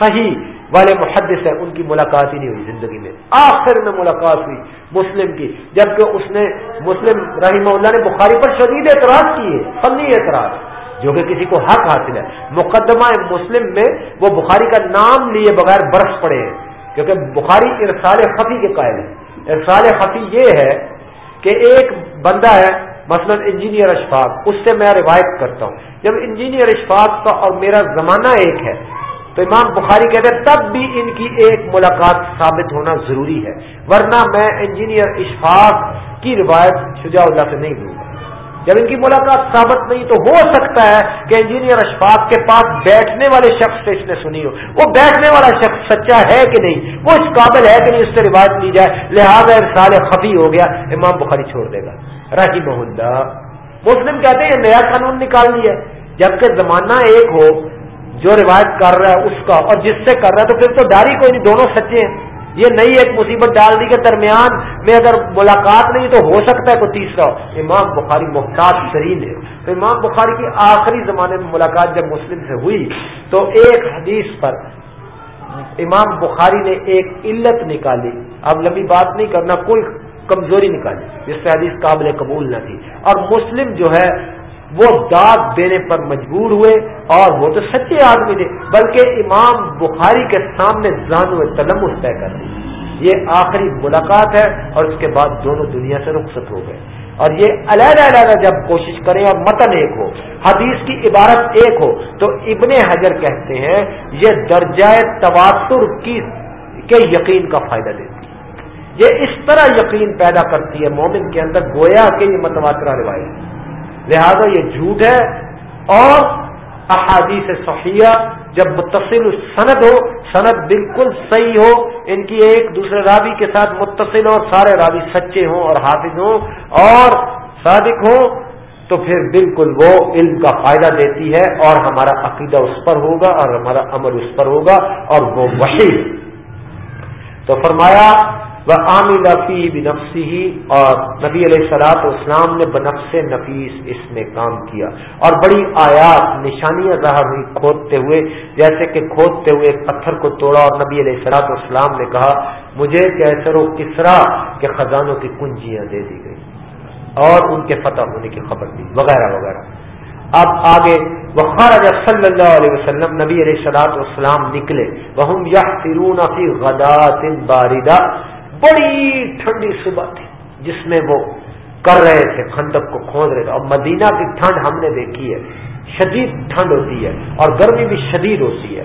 صحیح والے محدث ہیں، ان کی ملاقات ہی نہیں ہوئی زندگی میں۔ آخر میں ملاقات ہوئی مسلم کی، جبکہ اس نے مسلم رحمہ اللہ نے بخاری پر شدید اعتراض کیے فنی اعتراض، جو کہ کسی کو حق حاصل ہے۔ مقدمہ مسلم میں وہ بخاری کا نام لیے بغیر برف پڑے ہیں، کیونکہ بخاری ارسال خفی کے قائل ہے ارسال خفی یہ ہے کہ ایک بندہ ہے، مثلا انجینئر اشفاق، اس سے میں روایت کرتا ہوں۔ جب انجینئر اشفاق کا اور میرا زمانہ ایک ہے تو امام بخاری کہتے ہیں تب بھی ان کی ایک ملاقات ثابت ہونا ضروری ہے، ورنہ میں انجینئر اشفاق کی روایت شجاع اللہ سے نہیں دوں گا۔ جب ان کی ملاقات ثابت نہیں تو ہو سکتا ہے کہ انجینئر اشفاق کے پاس بیٹھنے والے شخص سے اس نے سنی ہو۔ وہ بیٹھنے والا شخص سچا ہے کہ نہیں؟ وہ اس قابل ہے کہ نہیں؟ اس سے روایت لی جائے۔ لہٰذا سال خفی ہو گیا، امام بخاری چھوڑ دے گا۔ رہی محلہ مسلم کہتے ہیں نیا قانون نکال لیا جبکہ زمانہ ایک ہو جو روایت کر رہا ہے اس کا، اور جس سے کر رہا ہے، تو پھر تو داری کوئی نہیں، دونوں سچے ہیں۔ یہ نئی ایک مصیبت ڈال دی کے درمیان میں اگر ملاقات نہیں، تو ہو سکتا ہے کوئی تیسرا۔ امام بخاری محتاط ترین ہے۔ تو امام بخاری کی آخری زمانے میں ملاقات جب مسلم سے ہوئی، تو ایک حدیث پر امام بخاری نے ایک علت نکالی۔ اب لمبی بات نہیں کرنا کوئی کمزوری نکالی، جس سے حدیث قابل قبول نہ تھی۔ اور مسلم جو ہے وہ داد دینے پر مجبور ہوئے اور وہ تو سچے آدمی تھے، بلکہ امام بخاری کے سامنے زان و تلم طے کر دی۔ یہ آخری ملاقات ہے اور اس کے بعد دونوں دنیا سے رخصت ہو گئے۔ اور یہ علیحدہ علیحدہ جب کوشش کریں اور متن ایک ہو، حدیث کی عبارت ایک ہو، تو ابن حجر کہتے ہیں، یہ درجۂ تواتر کی کے یقین کا فائدہ دیتی۔ ہے یہ اس طرح یقین پیدا کرتی ہے مومن کے اندر، گویا کہ یہ متواترہ روایت لہذا یہ جھوٹ ہے اور احادیث صحیح جب متصل سند ہو، سند بالکل صحیح ہو، ان کی ایک دوسرے راوی کے ساتھ متصل ہو سارے راوی سچے ہوں اور حافظ ہوں اور صادق ہوں، تو پھر بالکل وہ علم کا فائدہ دیتی ہے اور ہمارا عقیدہ اس پر ہوگا اور ہمارا عمل اس پر ہوگا اور وہ وحی تو فرمایا وہ عامل فی بنفسی ہی اور نبی علیہ سلاط اسلام نے بنفس نفیس اس میں کام کیا اور بڑی آیات نشانیاں ظاہر ہوئی کھودتے ہوئے، جیسے کہ کھودتے ہوئے پتھر کو توڑا اور نبی علیہ سلاط اسلام نے کہا، مجھے کیسر و کسرا کے خزانوں کی کنجیاں دے دی گئی اور ان کے فتح ہونے کی خبر دی، وغیرہ وغیرہ۔ اب آگے وہ صلی اللہ علیہ وسلم، نبی علیہ سلاط اسلام نکلے۔ وہ یا فرون فی غدا باریدہ بڑی ٹھنڈی صبح تھی جس میں وہ کر رہے تھے، خندق کو کھود رہے تھے۔ اور مدینہ کی ٹھنڈ ہم نے دیکھی ہے۔ شدید ٹھنڈ ہوتی ہے اور گرمی بھی شدید ہوتی ہے۔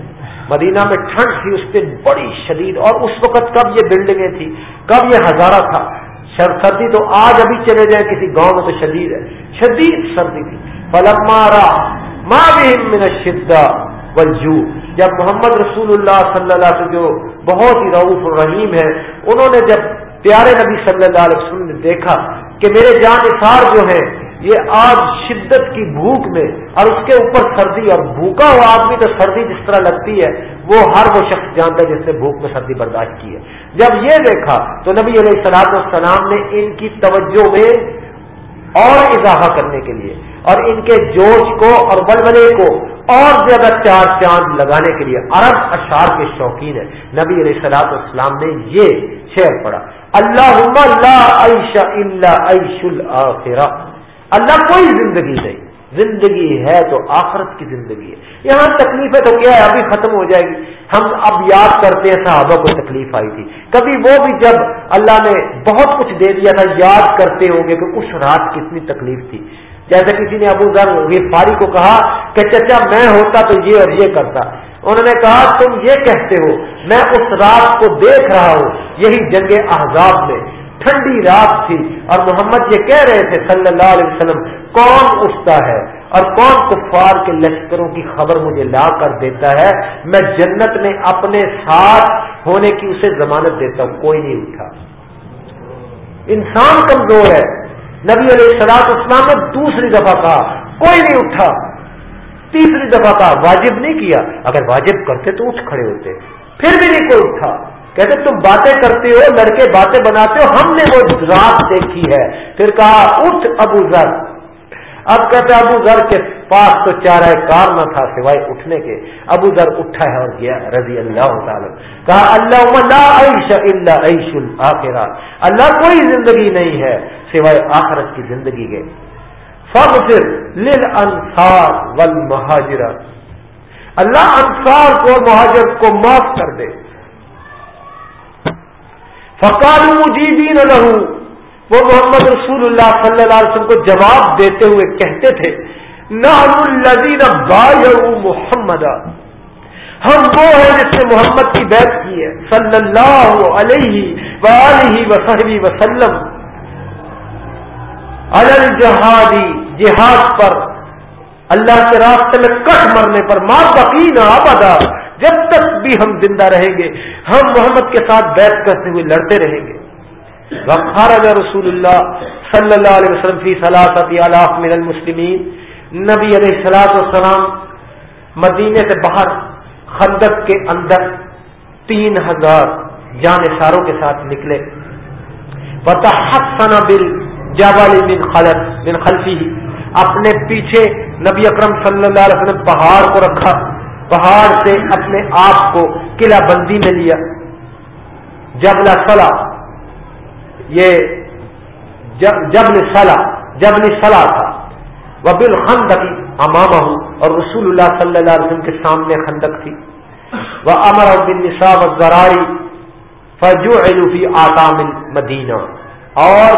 مدینہ میں ٹھنڈ تھی، اس دن بڑی شدید۔ اور اس وقت کب یہ بلڈنگیں تھی کب یہ ہزارہ تھا؟ سردی تو آج ابھی چلے جائیں کسی گاؤں میں تو شدید ہے۔ شدید سردی تھی۔ پلمارا ماں بھی شدہ وجو جب محمد رسول اللہ صلی اللہ علیہ جو بہت ہی رعوف الرحیم ہے انہوں نے جب پیارے نبی صلی اللہ علیہ وسلم نے دیکھا کہ میرے جان اثار جو ہیں، یہ آج شدت کی بھوک میں اور اس کے اوپر سردی اور بھوکا ہوا آدمی تو سردی جس طرح لگتی ہے، وہ ہر وہ شخص جانتا ہے جس نے بھوک میں سردی برداشت کی ہے۔ جب یہ دیکھا تو نبی علیہ السلاط والسلام نے ان کی توجہ میں اور اضافہ کرنے کے لیے اور ان کے جوش کو اور بلبلے کو اور زیادہ چار چاند لگانے کے لیے عرب اشار کے شوقین ہے نبی علیہ السلاط اسلام نے یہ شعر پڑھا۔ اللہ عیش اللہ عیش الآخرہ اللہ کوئی زندگی نہیں۔ زندگی ہے تو آخرت کی زندگی ہے۔ یہاں تکلیفیں تو کیا ہے؟ ابھی ختم ہو جائے گی۔ ہم اب یاد کرتے ہیں صحابہ کو تکلیف آئی تھی۔ کبھی وہ بھی جب اللہ نے بہت کچھ دے دیا تھا، یاد کرتے ہوں گے کہ اس رات کتنی تکلیف تھی۔ جیسے کسی نے ابو ذر غفاری کو کہا کہ چچا میں ہوتا تو یہ اور یہ کرتا۔ انہوں نے کہا، تم یہ کہتے ہو، میں اس رات کو دیکھ رہا ہوں، یہی جنگ احزاب میں۔ ٹھنڈی رات تھی اور محمد یہ کہہ رہے تھے، صلی اللہ علیہ وسلم، کون اٹھتا ہے اور کون کفار کے لشکروں کی خبر مجھے لا کر دیتا ہے؟ میں جنت میں اپنے ساتھ ہونے کی اسے ضمانت دیتا ہوں۔ کوئی نہیں اٹھا۔ انسان کمزور ہے۔ نبی علیہ السلاط اسلام نے دوسری دفعہ کہا، کوئی نہیں اٹھا۔ تیسری دفعہ کہا، واجب نہیں کیا۔ اگر واجب کرتے تو اٹھ کھڑے ہوتے۔ پھر بھی نہیں کوئی اٹھا۔ کہتے، تم باتیں کرتے ہو، لڑکے باتیں بناتے ہو، ہم نے وہ رات دیکھی ہے۔ پھر کہا، اٹھ ابو ذر۔ اب کہتے ابو ذر کے پاس تو چارہ کار نہ تھا سوائے اٹھنے کے۔ ابو ذر اٹھا ہے اور گیا رضی اللہ تعالی۔ کہا اللہ لا عیش الا عیش الاخرہ۔ اللہ کوئی زندگی نہیں ہے سوائے آخرت کی زندگی کے۔ فغفر للانصار والمہاجر اللہ انصار کو مہاجر کو معاف کر دے۔ فقال مجیبین لہو۔ وہ محمد رسول اللہ صلی اللہ علیہ وسلم کو جواب دیتے ہوئے کہتے تھے الذین محمد. ہم وہ ہیں جس نے محمد کی بیعت کی ہے، صلی اللہ علیہ وآلہ وصحبہ وسلم۔ الجہادی، جہاد پر۔ اللہ کے راستے میں کٹ مرنے پر۔ ماں بقین آبادا جب تک بھی ہم زندہ رہیں گے، ہم محمد کے ساتھ بیٹھ کرتے ہوئے لڑتے رہیں گے۔ وقارج رسول اللہ صلی اللہ علیہ وسلم فی صلاحت علاف من المسلمین. نبی علیہ السلاط والسلام مدینے سے باہر خندق کے اندر تین ہزار جان ساروں کے ساتھ نکلے. فتح بل جابالی بن خلط بن خلفی. اپنے پیچھے نبی اکرم صلی اللہ علیہ وسلم پہاڑ کو رکھا. پہاڑ سے اپنے آپ کو قلعہ بندی میں لیا. جبلا صلاح. یہ جبل سلا جبل سلا تھا۔ وہ بل خندق امام ہوں اور رسول اللہ صلی اللہ علیہ وسلم کے سامنے خندق تھی۔ وہ امر بن نصاب زراری فجو علوفی آتام مدینہ اور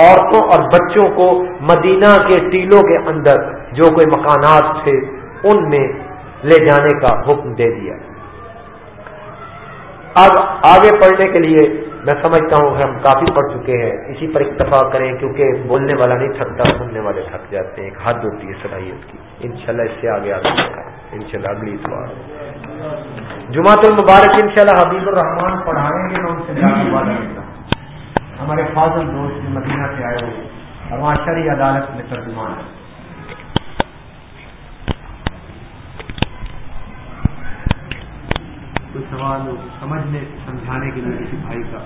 عورتوں اور بچوں کو مدینہ کے ٹیلوں کے اندر جو کوئی مکانات تھے، ان میں لے جانے کا حکم دے دیا۔ اب آگے پڑھنے کے لیے میں سمجھتا ہوں کہ ہم کافی پڑھ چکے ہیں، اسی پر اکتفا کریں، کیونکہ بولنے والا نہیں تھکتا، سننے والے تھک جاتے ہیں، ایک حد ہوتی ہے صلاحیت کی۔ انشاءاللہ اس سے آگے آگے ان شاء اللہ اگلی اتوار۔ جمعۃ المبارک ان شاء اللہ حبیب الرحمان پڑھائیں گے میں ان سے ہمارے فاضل دوست مدینہ سے آئے ہوئے اور وہاں شرعی عدالت میں ترجمان ہے کوئی سوال ہو سمجھنے سمجھانے کے لیے کسی بھائی کا۔